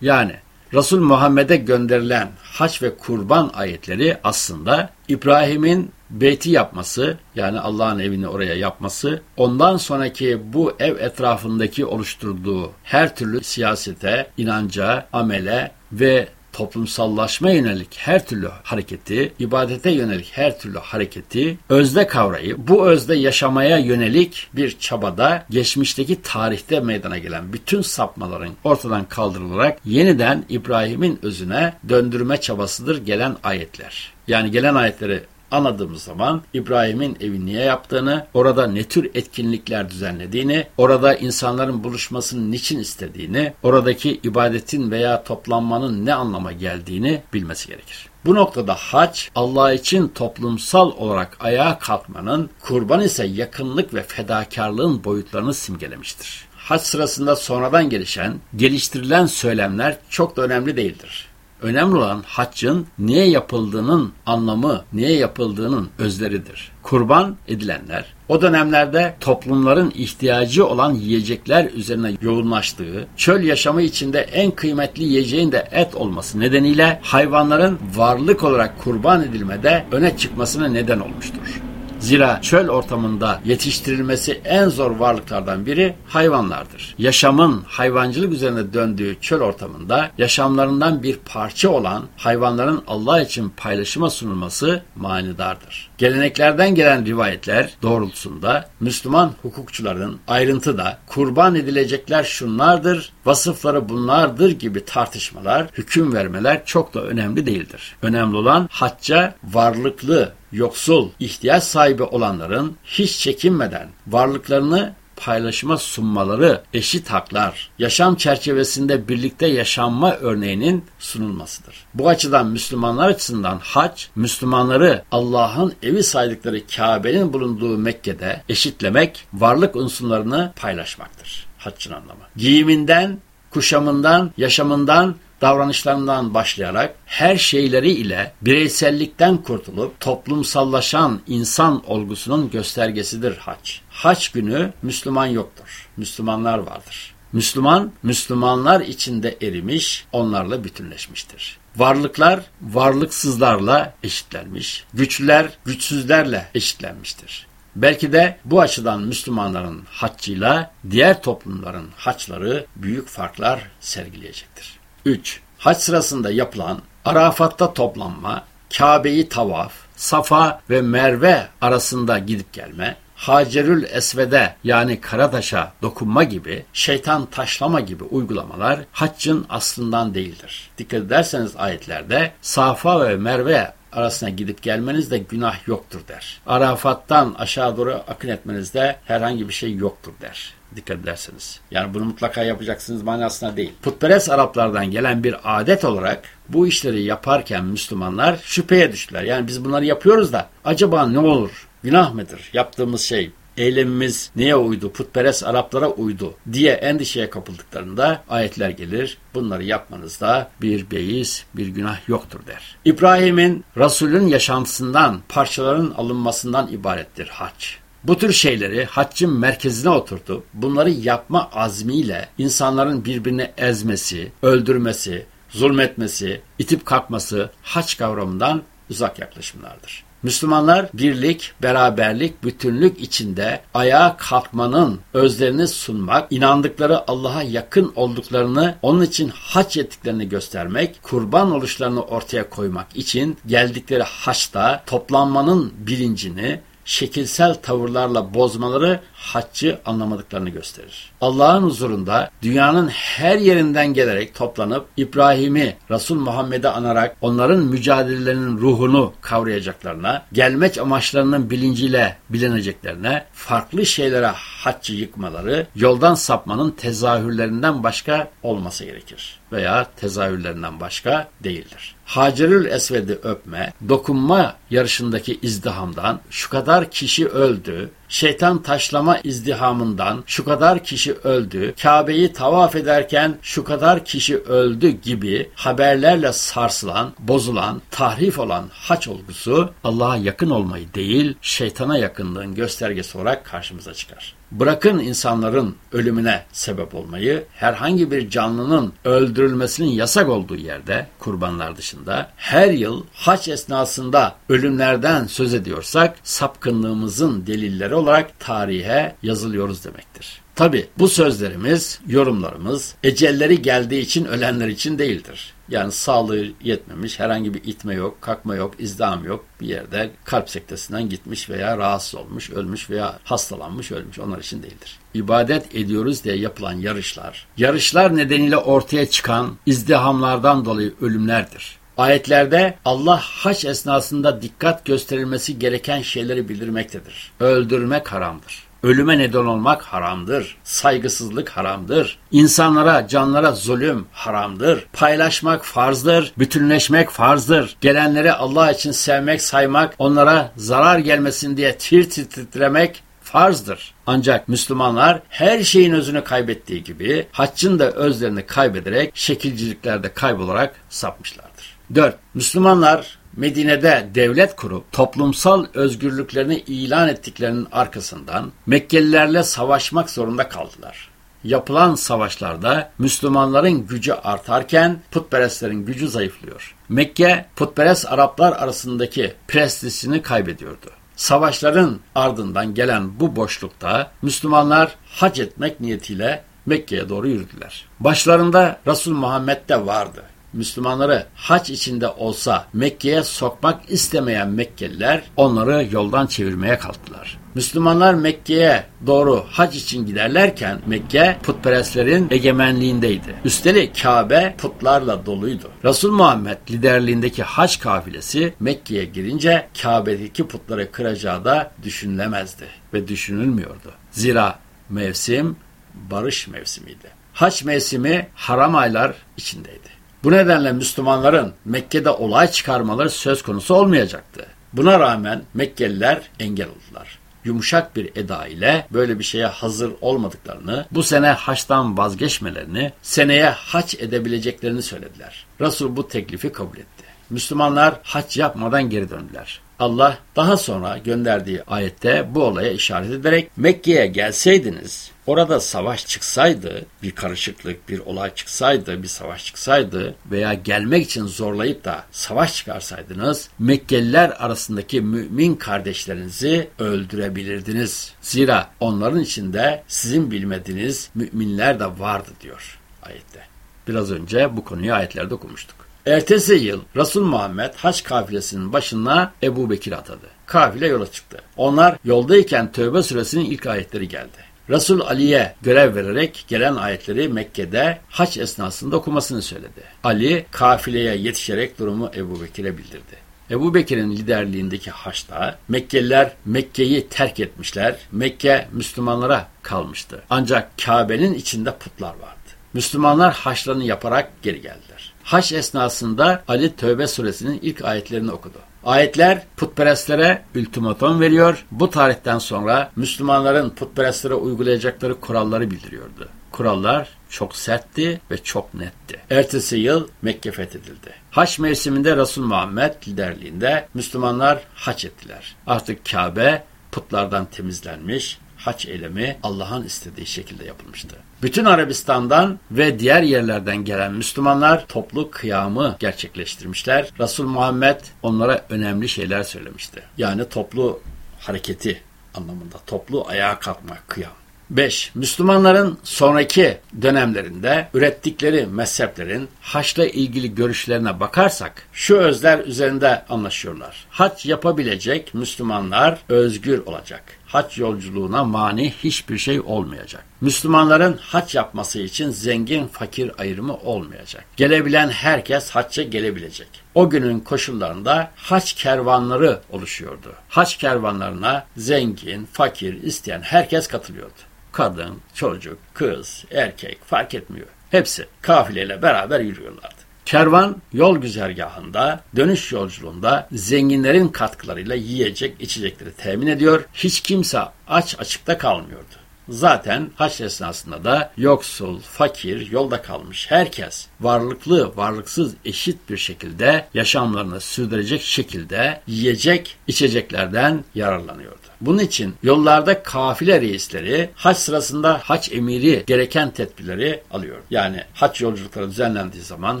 Yani Resul Muhammed'e gönderilen haç ve kurban ayetleri aslında İbrahim'in beyti yapması yani Allah'ın evini oraya yapması ondan sonraki bu ev etrafındaki oluşturduğu her türlü siyasete, inanca, amele ve toplumsallaşma yönelik her türlü hareketi, ibadete yönelik her türlü hareketi özde kavrayıp bu özde yaşamaya yönelik bir çabada geçmişteki tarihte meydana gelen bütün sapmaların ortadan kaldırılarak yeniden İbrahim'in özüne döndürme çabasıdır gelen ayetler. Yani gelen ayetleri anladığımız zaman İbrahim'in evi niye yaptığını, orada ne tür etkinlikler düzenlediğini, orada insanların buluşmasını niçin istediğini, oradaki ibadetin veya toplanmanın ne anlama geldiğini bilmesi gerekir. Bu noktada hac Allah için toplumsal olarak ayağa kalkmanın, kurban ise yakınlık ve fedakarlığın boyutlarını simgelemiştir. Hac sırasında sonradan gelişen, geliştirilen söylemler çok da önemli değildir. Önemli olan haccın niye yapıldığının anlamı, niye yapıldığının özleridir. Kurban edilenler o dönemlerde toplumların ihtiyacı olan yiyecekler üzerine yoğunlaştığı, çöl yaşamı içinde en kıymetli yiyeceğin de et olması nedeniyle hayvanların varlık olarak kurban edilmede öne çıkmasına neden olmuştur. Zira çöl ortamında yetiştirilmesi en zor varlıklardan biri hayvanlardır. Yaşamın hayvancılık üzerine döndüğü çöl ortamında yaşamlarından bir parça olan hayvanların Allah için paylaşıma sunulması manidardır. Geleneklerden gelen rivayetler doğrultusunda Müslüman hukukçuların ayrıntıda kurban edilecekler şunlardır, vasıfları bunlardır gibi tartışmalar, hüküm vermeler çok da önemli değildir. Önemli olan hacca varlıklı yoksul, ihtiyaç sahibi olanların hiç çekinmeden varlıklarını paylaşıma sunmaları, eşit haklar, yaşam çerçevesinde birlikte yaşanma örneğinin sunulmasıdır. Bu açıdan Müslümanlar açısından hac, Müslümanları Allah'ın evi saydıkları Kabe'nin bulunduğu Mekke'de eşitlemek, varlık unsurlarını paylaşmaktır. Haccın anlamı. Giyiminden, kuşamından, yaşamından davranışlarından başlayarak her şeyleri ile bireysellikten kurtulup toplumsallaşan insan olgusunun göstergesidir hac. Hac günü Müslüman yoktur. Müslümanlar vardır. Müslüman, Müslümanlar içinde erimiş, onlarla bütünleşmiştir. Varlıklar varlıksızlarla eşitlenmiş, güçlüler güçsüzlerle eşitlenmiştir. Belki de bu açıdan Müslümanların haccıyla diğer toplumların haçları büyük farklar sergileyecektir. 3. Hac sırasında yapılan Arafat'ta toplanma, Kabe'yi tavaf, Safa ve Merve arasında gidip gelme, Hacerül Esved'e yani Karataş'a dokunma gibi, şeytan taşlama gibi uygulamalar haccın aslından değildir. Dikkat ederseniz ayetlerde Safa ve Merve arasına gidip gelmenizde günah yoktur der. Arafat'tan aşağı doğru akın etmenizde herhangi bir şey yoktur der dikkat ederseniz. Yani bunu mutlaka yapacaksınız manasına değil. Putperest Araplardan gelen bir adet olarak bu işleri yaparken Müslümanlar şüpheye düştüler. Yani biz bunları yapıyoruz da acaba ne olur? Günah mıdır yaptığımız şey? eylemimiz neye uydu, putperest Araplara uydu diye endişeye kapıldıklarında ayetler gelir. Bunları yapmanızda bir beis, bir günah yoktur der. İbrahim'in Resul'ün yaşantısından, parçaların alınmasından ibarettir hac. Bu tür şeyleri haccın merkezine oturtup bunları yapma azmiyle insanların birbirini ezmesi, öldürmesi, zulmetmesi, itip kalkması haç kavramından uzak yaklaşımlardır. Müslümanlar birlik, beraberlik, bütünlük içinde ayağa kalkmanın özlerini sunmak, inandıkları Allah'a yakın olduklarını, onun için haç ettiklerini göstermek, kurban oluşlarını ortaya koymak için geldikleri haçta toplanmanın bilincini, şekilsel tavırlarla bozmaları haccı anlamadıklarını gösterir. Allah'ın huzurunda dünyanın her yerinden gelerek toplanıp İbrahim'i, Resul Muhammed'i anarak onların mücadelelerinin ruhunu kavrayacaklarına, gelmek amaçlarının bilinciyle bilineceklerine, farklı şeylere haccı yıkmaları, yoldan sapmanın tezahürlerinden başka olması gerekir veya tezahürlerinden başka değildir. Hacerül Esved'i öpme, dokunma yarışındaki izdihamdan şu kadar kişi öldü, şeytan taşlama izdihamından şu kadar kişi öldü, Kabe'yi tavaf ederken şu kadar kişi öldü gibi haberlerle sarsılan, bozulan, tahrif olan haç olgusu Allah'a yakın olmayı değil, şeytana yakınlığın göstergesi olarak karşımıza çıkar. Bırakın insanların ölümüne sebep olmayı, herhangi bir canlının öldürülmesinin yasak olduğu yerde, kurbanlar dışında, her yıl haç esnasında ölümlerden söz ediyorsak, sapkınlığımızın delilleri olarak tarihe yazılıyoruz demektir. Tabi bu sözlerimiz, yorumlarımız ecelleri geldiği için ölenler için değildir. Yani sağlığı yetmemiş, herhangi bir itme yok, kalkma yok, izdiham yok. Bir yerde kalp sektesinden gitmiş veya rahatsız olmuş, ölmüş veya hastalanmış, ölmüş. Onlar için değildir. İbadet ediyoruz diye yapılan yarışlar, yarışlar nedeniyle ortaya çıkan izdihamlardan dolayı ölümlerdir. Ayetlerde Allah haç esnasında dikkat gösterilmesi gereken şeyleri bildirmektedir. Öldürmek haramdır. Ölüme neden olmak haramdır. Saygısızlık haramdır. İnsanlara, canlara zulüm haramdır. Paylaşmak farzdır. Bütünleşmek farzdır. Gelenleri Allah için sevmek, saymak, onlara zarar gelmesin diye tir tir titremek farzdır. Ancak Müslümanlar her şeyin özünü kaybettiği gibi haccın da özlerini kaybederek şekilciliklerde kaybolarak sapmışlardır. 4. Müslümanlar Medine'de devlet kurup toplumsal özgürlüklerini ilan ettiklerinin arkasından Mekkelilerle savaşmak zorunda kaldılar. Yapılan savaşlarda Müslümanların gücü artarken putperestlerin gücü zayıflıyor. Mekke putperest Araplar arasındaki prestijini kaybediyordu. Savaşların ardından gelen bu boşlukta Müslümanlar hac etmek niyetiyle Mekke'ye doğru yürüdüler. Başlarında Resul Muhammed de vardı. Müslümanları haç içinde olsa Mekke'ye sokmak istemeyen Mekkeliler onları yoldan çevirmeye kalktılar. Müslümanlar Mekke'ye doğru hac için giderlerken Mekke putperestlerin egemenliğindeydi. Üstelik Kabe putlarla doluydu. Resul Muhammed liderliğindeki hac kafilesi Mekke'ye girince Kabe'deki putları kıracağı da düşünülemezdi ve düşünülmüyordu. Zira mevsim barış mevsimiydi. Haç mevsimi haram aylar içindeydi. Bu nedenle Müslümanların Mekke'de olay çıkarmaları söz konusu olmayacaktı. Buna rağmen Mekkeliler engel oldular. Yumuşak bir eda ile böyle bir şeye hazır olmadıklarını, bu sene haçtan vazgeçmelerini, seneye haç edebileceklerini söylediler. Resul bu teklifi kabul etti. Müslümanlar haç yapmadan geri döndüler. Allah daha sonra gönderdiği ayette bu olaya işaret ederek Mekke'ye gelseydiniz orada savaş çıksaydı, bir karışıklık, bir olay çıksaydı, bir savaş çıksaydı veya gelmek için zorlayıp da savaş çıkarsaydınız Mekkeliler arasındaki mümin kardeşlerinizi öldürebilirdiniz. Zira onların içinde sizin bilmediğiniz müminler de vardı diyor ayette. Biraz önce bu konuyu ayetlerde okumuştuk. Ertesi yıl Resul Muhammed haç kafilesinin başına Ebu Bekir atadı. Kafile yola çıktı. Onlar yoldayken Tövbe suresinin ilk ayetleri geldi. Resul Ali'ye görev vererek gelen ayetleri Mekke'de haç esnasında okumasını söyledi. Ali kafileye yetişerek durumu Ebu Bekir'e bildirdi. Ebu Bekir'in liderliğindeki haçta Mekkeliler Mekke'yi terk etmişler. Mekke Müslümanlara kalmıştı. Ancak Kabe'nin içinde putlar vardı. Müslümanlar haçlarını yaparak geri geldiler. Haç esnasında Ali Tövbe suresinin ilk ayetlerini okudu. Ayetler putperestlere ultimatom veriyor. Bu tarihten sonra Müslümanların putperestlere uygulayacakları kuralları bildiriyordu. Kurallar çok sertti ve çok netti. Ertesi yıl Mekke fethedildi. Haç mevsiminde Resul Muhammed liderliğinde Müslümanlar haç ettiler. Artık Kabe putlardan temizlenmiş, haç eylemi Allah'ın istediği şekilde yapılmıştı. Bütün Arabistan'dan ve diğer yerlerden gelen Müslümanlar toplu kıyamı gerçekleştirmişler. Resul Muhammed onlara önemli şeyler söylemişti. Yani toplu hareketi anlamında. Toplu ayağa kalkma, kıyam. 5. Müslümanların sonraki dönemlerinde ürettikleri mezheplerin haçla ilgili görüşlerine bakarsak şu özler üzerinde anlaşıyorlar. Haç yapabilecek Müslümanlar özgür olacak. Haç yolculuğuna mani hiçbir şey olmayacak. Müslümanların haç yapması için zengin fakir ayrımı olmayacak. Gelebilen herkes hacca gelebilecek. O günün koşullarında haç kervanları oluşuyordu. Haç kervanlarına zengin, fakir, isteyen herkes katılıyordu. Kadın, çocuk, kız, erkek fark etmiyor. Hepsi kafileyle beraber yürüyorlardı. Kervan yol güzergahında, dönüş yolculuğunda zenginlerin katkılarıyla yiyecek, içecekleri temin ediyor. Hiç kimse aç açıkta kalmıyordu. Zaten haç esnasında da yoksul, fakir, yolda kalmış herkes varlıklı, varlıksız eşit bir şekilde yaşamlarını sürdürecek şekilde yiyecek, içeceklerden yararlanıyordu. Bunun için yollarda kafile reisleri haç sırasında haç emiri gereken tedbirleri alıyor. Yani haç yolculukları düzenlendiği zaman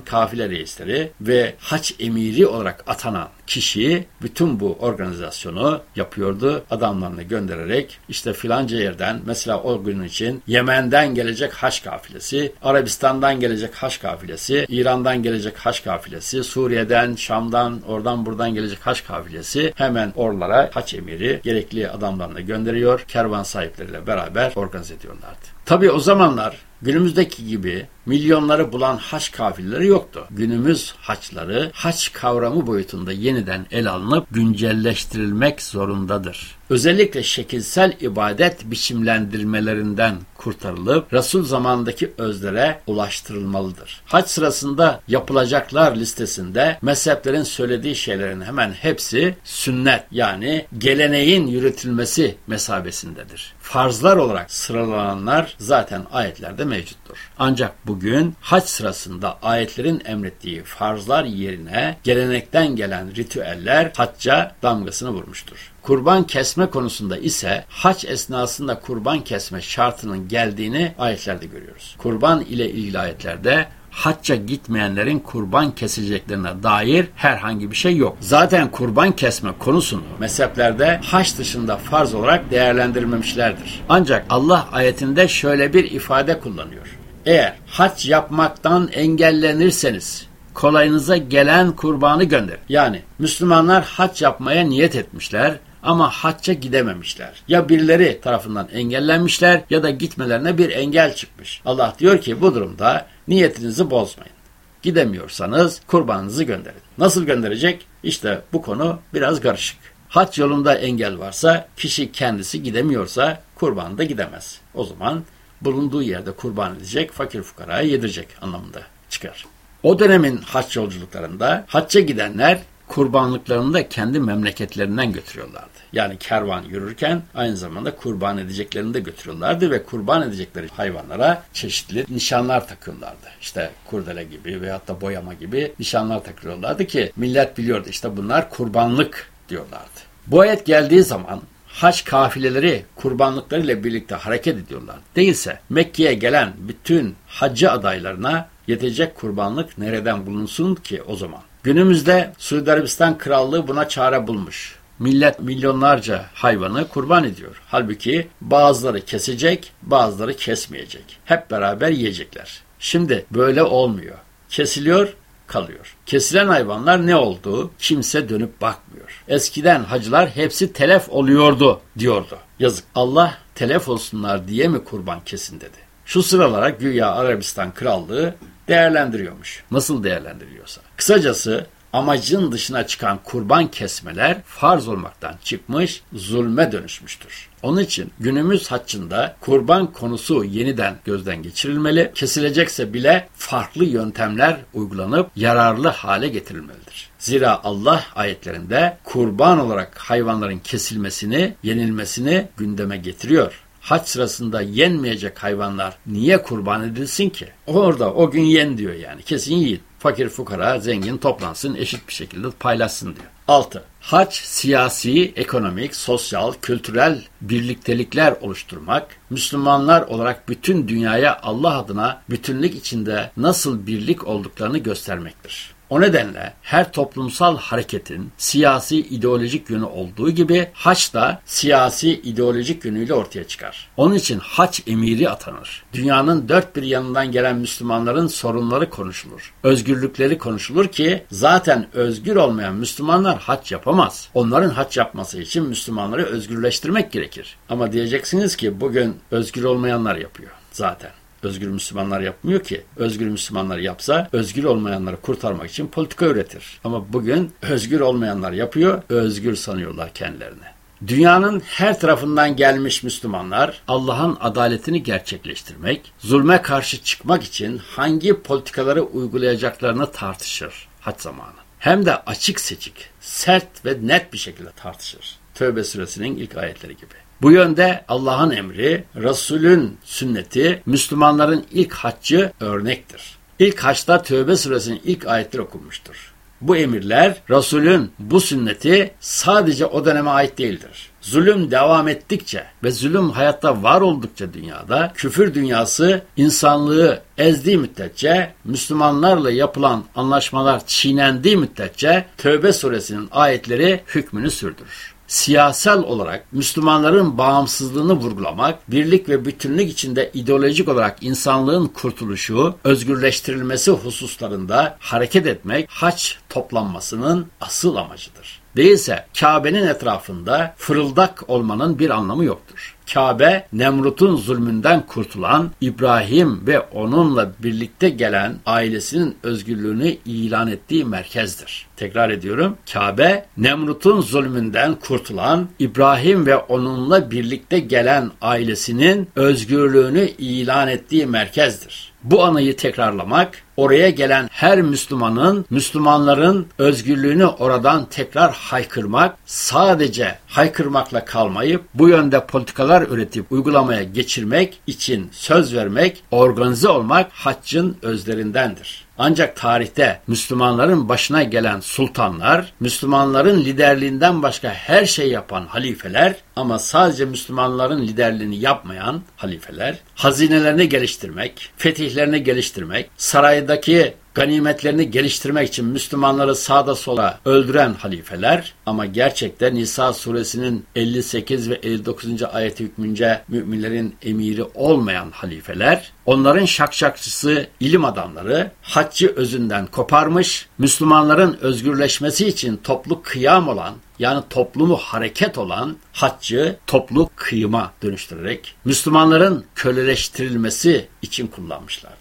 kafile reisleri ve haç emiri olarak atanan kişi bütün bu organizasyonu yapıyordu. Adamlarını göndererek işte filanca yerden mesela o gün için Yemen'den gelecek haç kafilesi, Arabistan'dan gelecek haç kafilesi, İran'dan gelecek haç kafilesi, Suriye'den, Şam'dan, oradan buradan gelecek haç kafilesi hemen oralara haç emiri gerekli adamlarını gönderiyor. Kervan sahipleriyle beraber organize ediyorlardı. Tabi o zamanlar günümüzdeki gibi milyonları bulan haç kafileleri yoktu. Günümüz haçları haç kavramı boyutunda yeniden el alınıp güncelleştirilmek zorundadır. Özellikle şekilsel ibadet biçimlendirmelerinden kurtarılıp Resul zamandaki özlere ulaştırılmalıdır. Hac sırasında yapılacaklar listesinde mezheplerin söylediği şeylerin hemen hepsi sünnet yani geleneğin yürütülmesi mesabesindedir. Farzlar olarak sıralananlar zaten ayetlerde mevcuttur. Ancak bugün hac sırasında ayetlerin emrettiği farzlar yerine gelenekten gelen ritüeller hacca damgasını vurmuştur. Kurban kesme konusunda ise haç esnasında kurban kesme şartının geldiğini ayetlerde görüyoruz. Kurban ile ilgili ayetlerde hacca gitmeyenlerin kurban keseceklerine dair herhangi bir şey yok. Zaten kurban kesme konusunu mezheplerde haç dışında farz olarak değerlendirmemişlerdir. Ancak Allah ayetinde şöyle bir ifade kullanıyor. Eğer hac yapmaktan engellenirseniz kolayınıza gelen kurbanı gönder. Yani Müslümanlar hac yapmaya niyet etmişler ama hacca gidememişler. Ya birileri tarafından engellenmişler ya da gitmelerine bir engel çıkmış. Allah diyor ki bu durumda niyetinizi bozmayın. Gidemiyorsanız kurbanınızı gönderin. Nasıl gönderecek? İşte bu konu biraz karışık. Hac yolunda engel varsa, kişi kendisi gidemiyorsa kurban da gidemez. O zaman bulunduğu yerde kurban edecek, fakir fukaraya yedirecek anlamında çıkar. O dönemin haç yolculuklarında hacca gidenler kurbanlıklarını da kendi memleketlerinden götürüyorlardı. Yani kervan yürürken aynı zamanda kurban edeceklerini de götürüyorlardı ve kurban edecekleri hayvanlara çeşitli nişanlar takıyorlardı. İşte kurdele gibi veyahut da boyama gibi nişanlar takıyorlardı ki millet biliyordu işte bunlar kurbanlık diyorlardı. Bu ayet geldiği zaman haç kafileleri kurbanlıklarıyla birlikte hareket ediyorlar. Değilse Mekke'ye gelen bütün hacı adaylarına yetecek kurbanlık nereden bulunsun ki o zaman? Günümüzde Suudi Arabistan Krallığı buna çare bulmuş. Millet milyonlarca hayvanı kurban ediyor. Halbuki bazıları kesecek, bazıları kesmeyecek. Hep beraber yiyecekler. Şimdi böyle olmuyor. Kesiliyor, kalıyor. Kesilen hayvanlar ne olduğu kimse dönüp bakmıyor. Eskiden hacılar hepsi telef oluyordu diyordu. Yazık Allah telef olsunlar diye mi kurban kesin dedi. Şu sıralara güya Arabistan Krallığı değerlendiriyormuş. Nasıl değerlendiriliyorsa. Kısacası amacın dışına çıkan kurban kesmeler farz olmaktan çıkmış, zulme dönüşmüştür. Onun için günümüz haccında kurban konusu yeniden gözden geçirilmeli, kesilecekse bile farklı yöntemler uygulanıp yararlı hale getirilmelidir. Zira Allah ayetlerinde kurban olarak hayvanların kesilmesini, yenilmesini gündeme getiriyor haç sırasında yenmeyecek hayvanlar niye kurban edilsin ki? Orada o gün yen diyor yani. Kesin yiyin. Fakir fukara zengin toplansın eşit bir şekilde paylaşsın diyor. 6. Haç siyasi, ekonomik, sosyal, kültürel birliktelikler oluşturmak, Müslümanlar olarak bütün dünyaya Allah adına bütünlük içinde nasıl birlik olduklarını göstermektir. O nedenle her toplumsal hareketin siyasi ideolojik yönü olduğu gibi haç da siyasi ideolojik yönüyle ortaya çıkar. Onun için haç emiri atanır. Dünyanın dört bir yanından gelen Müslümanların sorunları konuşulur. Özgürlükleri konuşulur ki zaten özgür olmayan Müslümanlar haç yapamaz. Onların haç yapması için Müslümanları özgürleştirmek gerekir. Ama diyeceksiniz ki bugün özgür olmayanlar yapıyor zaten. Özgür Müslümanlar yapmıyor ki. Özgür Müslümanlar yapsa özgür olmayanları kurtarmak için politika üretir. Ama bugün özgür olmayanlar yapıyor, özgür sanıyorlar kendilerini. Dünyanın her tarafından gelmiş Müslümanlar Allah'ın adaletini gerçekleştirmek, zulme karşı çıkmak için hangi politikaları uygulayacaklarını tartışır haç zamanı. Hem de açık seçik, sert ve net bir şekilde tartışır. Tövbe suresinin ilk ayetleri gibi. Bu yönde Allah'ın emri, Resulün sünneti, Müslümanların ilk haccı örnektir. İlk haçta Tövbe suresinin ilk ayetleri okunmuştur. Bu emirler, Resulün bu sünneti sadece o döneme ait değildir. Zulüm devam ettikçe ve zulüm hayatta var oldukça dünyada, küfür dünyası insanlığı ezdiği müddetçe, Müslümanlarla yapılan anlaşmalar çiğnendiği müddetçe Tövbe suresinin ayetleri hükmünü sürdürür siyasal olarak Müslümanların bağımsızlığını vurgulamak, birlik ve bütünlük içinde ideolojik olarak insanlığın kurtuluşu, özgürleştirilmesi hususlarında hareket etmek haç toplanmasının asıl amacıdır. Değilse Kabe'nin etrafında fırıldak olmanın bir anlamı yoktur. Kabe, Nemrut'un zulmünden kurtulan İbrahim ve onunla birlikte gelen ailesinin özgürlüğünü ilan ettiği merkezdir. Tekrar ediyorum. Kabe, Nemrut'un zulmünden kurtulan İbrahim ve onunla birlikte gelen ailesinin özgürlüğünü ilan ettiği merkezdir. Bu anıyı tekrarlamak, oraya gelen her Müslümanın, Müslümanların özgürlüğünü oradan tekrar haykırmak, sadece haykırmakla kalmayıp bu yönde politikalar üretip uygulamaya geçirmek için söz vermek, organize olmak haccın özlerindendir. Ancak tarihte Müslümanların başına gelen sultanlar, Müslümanların liderliğinden başka her şey yapan halifeler ama sadece Müslümanların liderliğini yapmayan halifeler, hazinelerini geliştirmek, fetihlerini geliştirmek, saraydaki ganimetlerini geliştirmek için Müslümanları sağda sola öldüren halifeler ama gerçekten Nisa suresinin 58 ve 59. ayeti hükmünce müminlerin emiri olmayan halifeler, onların şakşakçısı ilim adamları haccı özünden koparmış, Müslümanların özgürleşmesi için toplu kıyam olan yani toplumu hareket olan haccı toplu kıyıma dönüştürerek Müslümanların köleleştirilmesi için kullanmışlardır.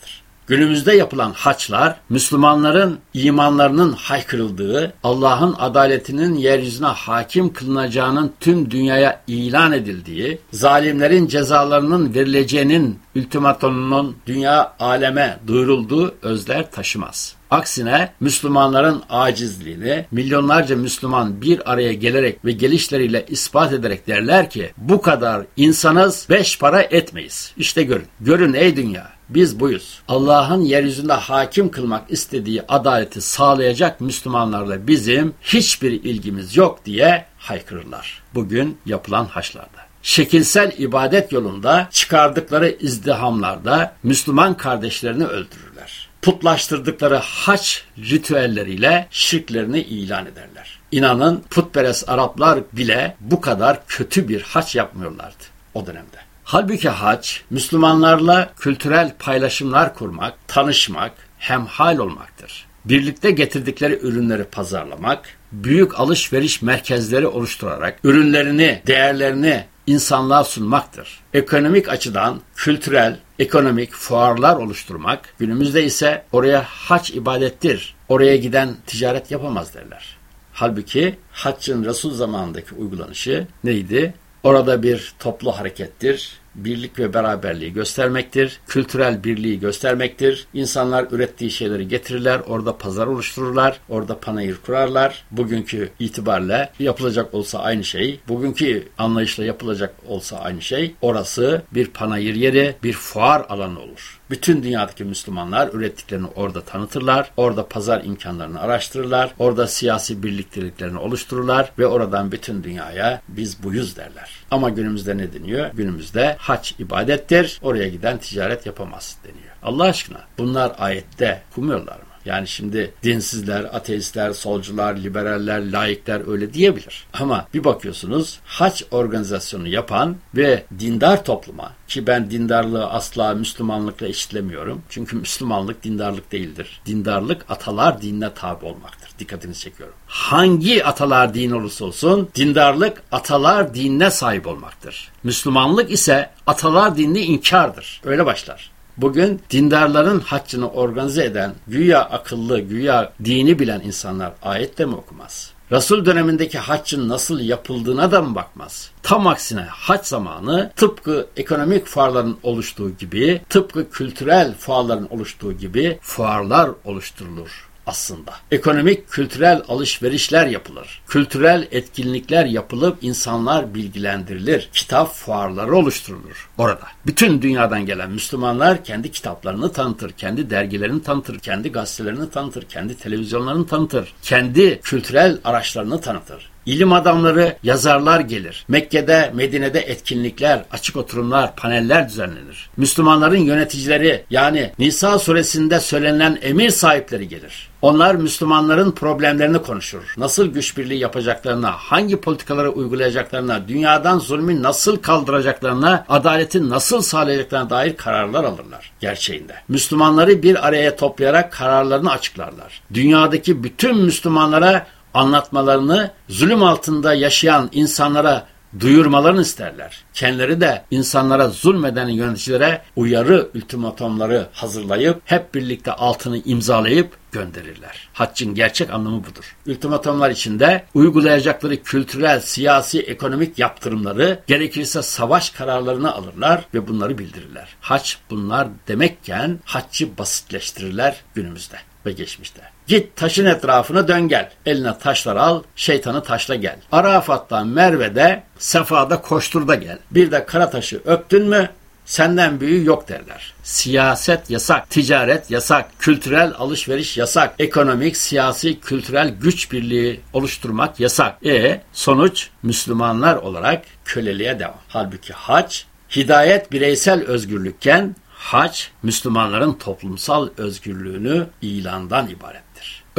Günümüzde yapılan haçlar, Müslümanların imanlarının haykırıldığı, Allah'ın adaletinin yeryüzüne hakim kılınacağının tüm dünyaya ilan edildiği, zalimlerin cezalarının verileceğinin ultimatonunun dünya aleme duyurulduğu özler taşımaz. Aksine Müslümanların acizliğini milyonlarca Müslüman bir araya gelerek ve gelişleriyle ispat ederek derler ki bu kadar insanız beş para etmeyiz. İşte görün. Görün ey dünya. Biz buyuz. Allah'ın yeryüzünde hakim kılmak istediği adaleti sağlayacak Müslümanlarla bizim hiçbir ilgimiz yok diye haykırırlar. Bugün yapılan haçlarda şekilsel ibadet yolunda çıkardıkları izdihamlarda Müslüman kardeşlerini öldürürler. Putlaştırdıkları haç ritüelleriyle şirklerini ilan ederler. İnanın putperest Araplar bile bu kadar kötü bir haç yapmıyorlardı o dönemde. Halbuki haç, Müslümanlarla kültürel paylaşımlar kurmak, tanışmak, hemhal olmaktır. Birlikte getirdikleri ürünleri pazarlamak, büyük alışveriş merkezleri oluşturarak ürünlerini, değerlerini insanlığa sunmaktır. Ekonomik açıdan kültürel, ekonomik fuarlar oluşturmak, günümüzde ise oraya haç ibadettir. Oraya giden ticaret yapamaz derler. Halbuki haccın Resul zamanındaki uygulanışı neydi? Orada bir toplu harekettir birlik ve beraberliği göstermektir. Kültürel birliği göstermektir. İnsanlar ürettiği şeyleri getirirler. Orada pazar oluştururlar. Orada panayır kurarlar. Bugünkü itibarla yapılacak olsa aynı şey. Bugünkü anlayışla yapılacak olsa aynı şey. Orası bir panayır yeri, bir fuar alanı olur. Bütün dünyadaki Müslümanlar ürettiklerini orada tanıtırlar. Orada pazar imkanlarını araştırırlar. Orada siyasi birlikteliklerini oluştururlar ve oradan bütün dünyaya biz buyuz derler. Ama günümüzde ne deniyor? Günümüzde haç ibadettir. Oraya giden ticaret yapamaz deniyor. Allah aşkına bunlar ayette okumuyorlar mı? Yani şimdi dinsizler, ateistler, solcular, liberaller, laikler öyle diyebilir. Ama bir bakıyorsunuz haç organizasyonu yapan ve dindar topluma ki ben dindarlığı asla Müslümanlıkla eşitlemiyorum. Çünkü <laughs> Müslümanlık dindarlık değildir. Dindarlık atalar dinine tabi olmaktır. Dikkatinizi çekiyorum. Hangi atalar din olursa olsun dindarlık atalar dinine sahip olmaktır. Müslümanlık ise atalar dinini inkardır. Öyle başlar. Bugün dindarların haccını organize eden, güya akıllı, güya dini bilen insanlar ayette mi okumaz? Resul dönemindeki haccın nasıl yapıldığına da mı bakmaz? Tam aksine hac zamanı tıpkı ekonomik fuarların oluştuğu gibi, tıpkı kültürel fuarların oluştuğu gibi fuarlar oluşturulur aslında. Ekonomik, kültürel alışverişler yapılır. Kültürel etkinlikler yapılıp insanlar bilgilendirilir. Kitap fuarları oluşturulur orada. Bütün dünyadan gelen Müslümanlar kendi kitaplarını tanıtır, kendi dergilerini tanıtır, kendi gazetelerini tanıtır, kendi televizyonlarını tanıtır, kendi kültürel araçlarını tanıtır. İlim adamları, yazarlar gelir. Mekke'de, Medine'de etkinlikler, açık oturumlar, paneller düzenlenir. Müslümanların yöneticileri yani Nisa suresinde söylenen emir sahipleri gelir. Onlar Müslümanların problemlerini konuşur. Nasıl güç birliği yapacaklarına, hangi politikaları uygulayacaklarına, dünyadan zulmü nasıl kaldıracaklarına, adaleti nasıl sağlayacaklarına dair kararlar alırlar gerçeğinde. Müslümanları bir araya toplayarak kararlarını açıklarlar. Dünyadaki bütün Müslümanlara anlatmalarını zulüm altında yaşayan insanlara duyurmalarını isterler. Kendileri de insanlara zulmeden yöneticilere uyarı ultimatomları hazırlayıp hep birlikte altını imzalayıp gönderirler. Haccın gerçek anlamı budur. Ultimatomlar içinde uygulayacakları kültürel, siyasi, ekonomik yaptırımları gerekirse savaş kararlarını alırlar ve bunları bildirirler. Hac bunlar demekken haccı basitleştirirler günümüzde ve geçmişte. Git taşın etrafına dön gel. Eline taşlar al, şeytanı taşla gel. Arafat'ta, Merve'de, Sefa'da koştur da gel. Bir de kara taşı öptün mü senden büyüğü yok derler. Siyaset yasak, ticaret yasak, kültürel alışveriş yasak, ekonomik, siyasi, kültürel güç birliği oluşturmak yasak. E sonuç Müslümanlar olarak köleliğe devam. Halbuki hac hidayet bireysel özgürlükken hac Müslümanların toplumsal özgürlüğünü ilandan ibarettir.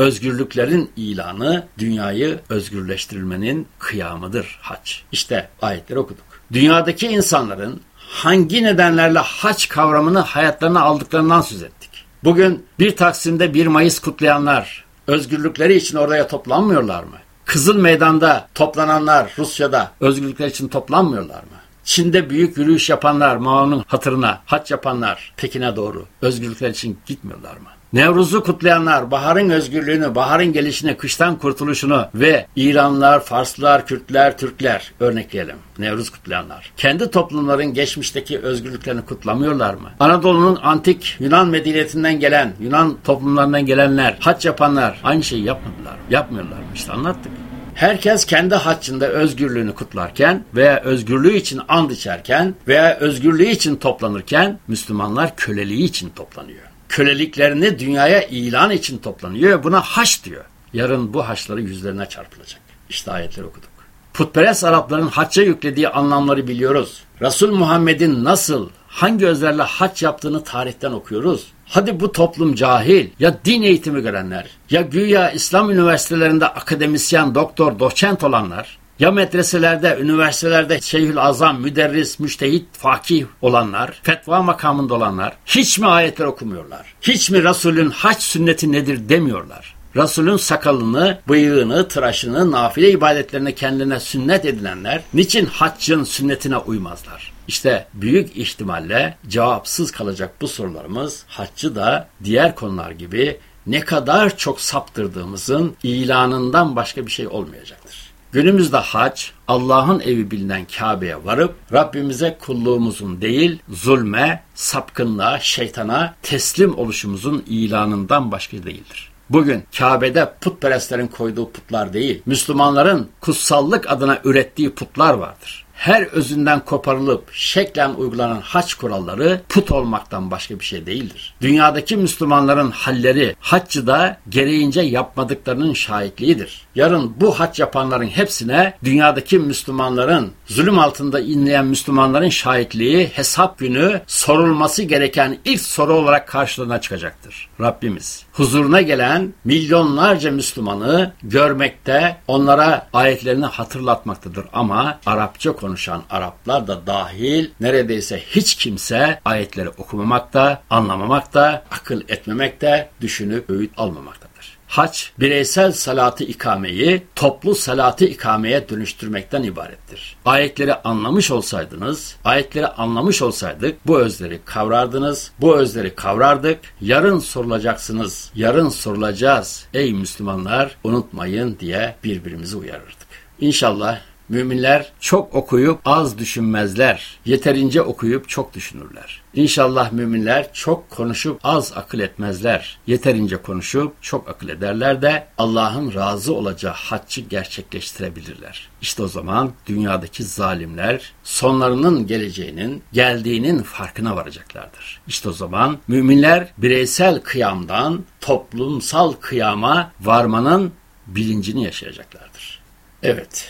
Özgürlüklerin ilanı dünyayı özgürleştirilmenin kıyamıdır hac. İşte ayetleri okuduk. Dünyadaki insanların hangi nedenlerle hac kavramını hayatlarına aldıklarından söz ettik. Bugün bir Taksim'de 1 Mayıs kutlayanlar özgürlükleri için oraya toplanmıyorlar mı? Kızıl Meydan'da toplananlar Rusya'da özgürlükler için toplanmıyorlar mı? Çin'de büyük yürüyüş yapanlar Mao'nun hatırına, haç yapanlar Pekin'e doğru özgürlükler için gitmiyorlar mı? Nevruz'u kutlayanlar, baharın özgürlüğünü, baharın gelişini, kıştan kurtuluşunu ve İranlılar, Farslılar, Kürtler, Türkler örnekleyelim. Nevruz kutlayanlar. Kendi toplumların geçmişteki özgürlüklerini kutlamıyorlar mı? Anadolu'nun antik Yunan medeniyetinden gelen, Yunan toplumlarından gelenler, haç yapanlar aynı şeyi yapmadılar. Yapmıyorlar mı? İşte anlattık. Herkes kendi haccında özgürlüğünü kutlarken veya özgürlüğü için and içerken veya özgürlüğü için toplanırken Müslümanlar köleliği için toplanıyor. Köleliklerini dünyaya ilan için toplanıyor. Buna haç diyor. Yarın bu haçları yüzlerine çarpılacak. İşte ayetleri okuduk. Putperest Arapların hacca yüklediği anlamları biliyoruz. Resul Muhammed'in nasıl, hangi özlerle hac yaptığını tarihten okuyoruz. Hadi bu toplum cahil ya din eğitimi görenler ya güya İslam üniversitelerinde akademisyen, doktor, doçent olanlar ya medreselerde, üniversitelerde şeyhül azam, müderris, müştehit, fakih olanlar, fetva makamında olanlar hiç mi ayetler okumuyorlar? Hiç mi Resulün hac sünneti nedir demiyorlar? Resulün sakalını, bıyığını, tıraşını, nafile ibadetlerini kendine sünnet edinenler niçin haccın sünnetine uymazlar? İşte büyük ihtimalle cevapsız kalacak bu sorularımız haccı da diğer konular gibi ne kadar çok saptırdığımızın ilanından başka bir şey olmayacaktır. Günümüzde hac, Allah'ın evi bilinen Kabe'ye varıp Rabbimize kulluğumuzun değil, zulme, sapkınlığa, şeytana teslim oluşumuzun ilanından başka değildir. Bugün Kabe'de putperestlerin koyduğu putlar değil, Müslümanların kutsallık adına ürettiği putlar vardır her özünden koparılıp şeklen uygulanan haç kuralları put olmaktan başka bir şey değildir. Dünyadaki Müslümanların halleri haccıda gereğince yapmadıklarının şahitliğidir. Yarın bu hac yapanların hepsine dünyadaki Müslümanların zulüm altında inleyen Müslümanların şahitliği hesap günü sorulması gereken ilk soru olarak karşılığına çıkacaktır. Rabbimiz huzuruna gelen milyonlarca Müslümanı görmekte, onlara ayetlerini hatırlatmaktadır ama Arapça konuşan Araplar da dahil neredeyse hiç kimse ayetleri okumamakta, anlamamakta, akıl etmemekte, düşünüp öğüt almamaktadır. Hac, bireysel salatı ikameyi toplu salatı ikameye dönüştürmekten ibarettir. Ayetleri anlamış olsaydınız, ayetleri anlamış olsaydık bu özleri kavrardınız, bu özleri kavrardık. Yarın sorulacaksınız, yarın sorulacağız. Ey Müslümanlar unutmayın diye birbirimizi uyarırdık. İnşallah Müminler çok okuyup az düşünmezler. Yeterince okuyup çok düşünürler. İnşallah müminler çok konuşup az akıl etmezler. Yeterince konuşup çok akıl ederler de Allah'ın razı olacağı haccı gerçekleştirebilirler. İşte o zaman dünyadaki zalimler sonlarının geleceğinin, geldiğinin farkına varacaklardır. İşte o zaman müminler bireysel kıyamdan toplumsal kıyama varmanın bilincini yaşayacaklardır. Evet.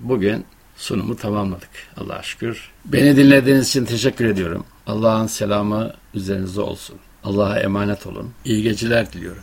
Bugün sunumu tamamladık Allah'a şükür. Beni dinlediğiniz için teşekkür ediyorum. Allah'ın selamı üzerinize olsun. Allah'a emanet olun. İyi geceler diliyorum.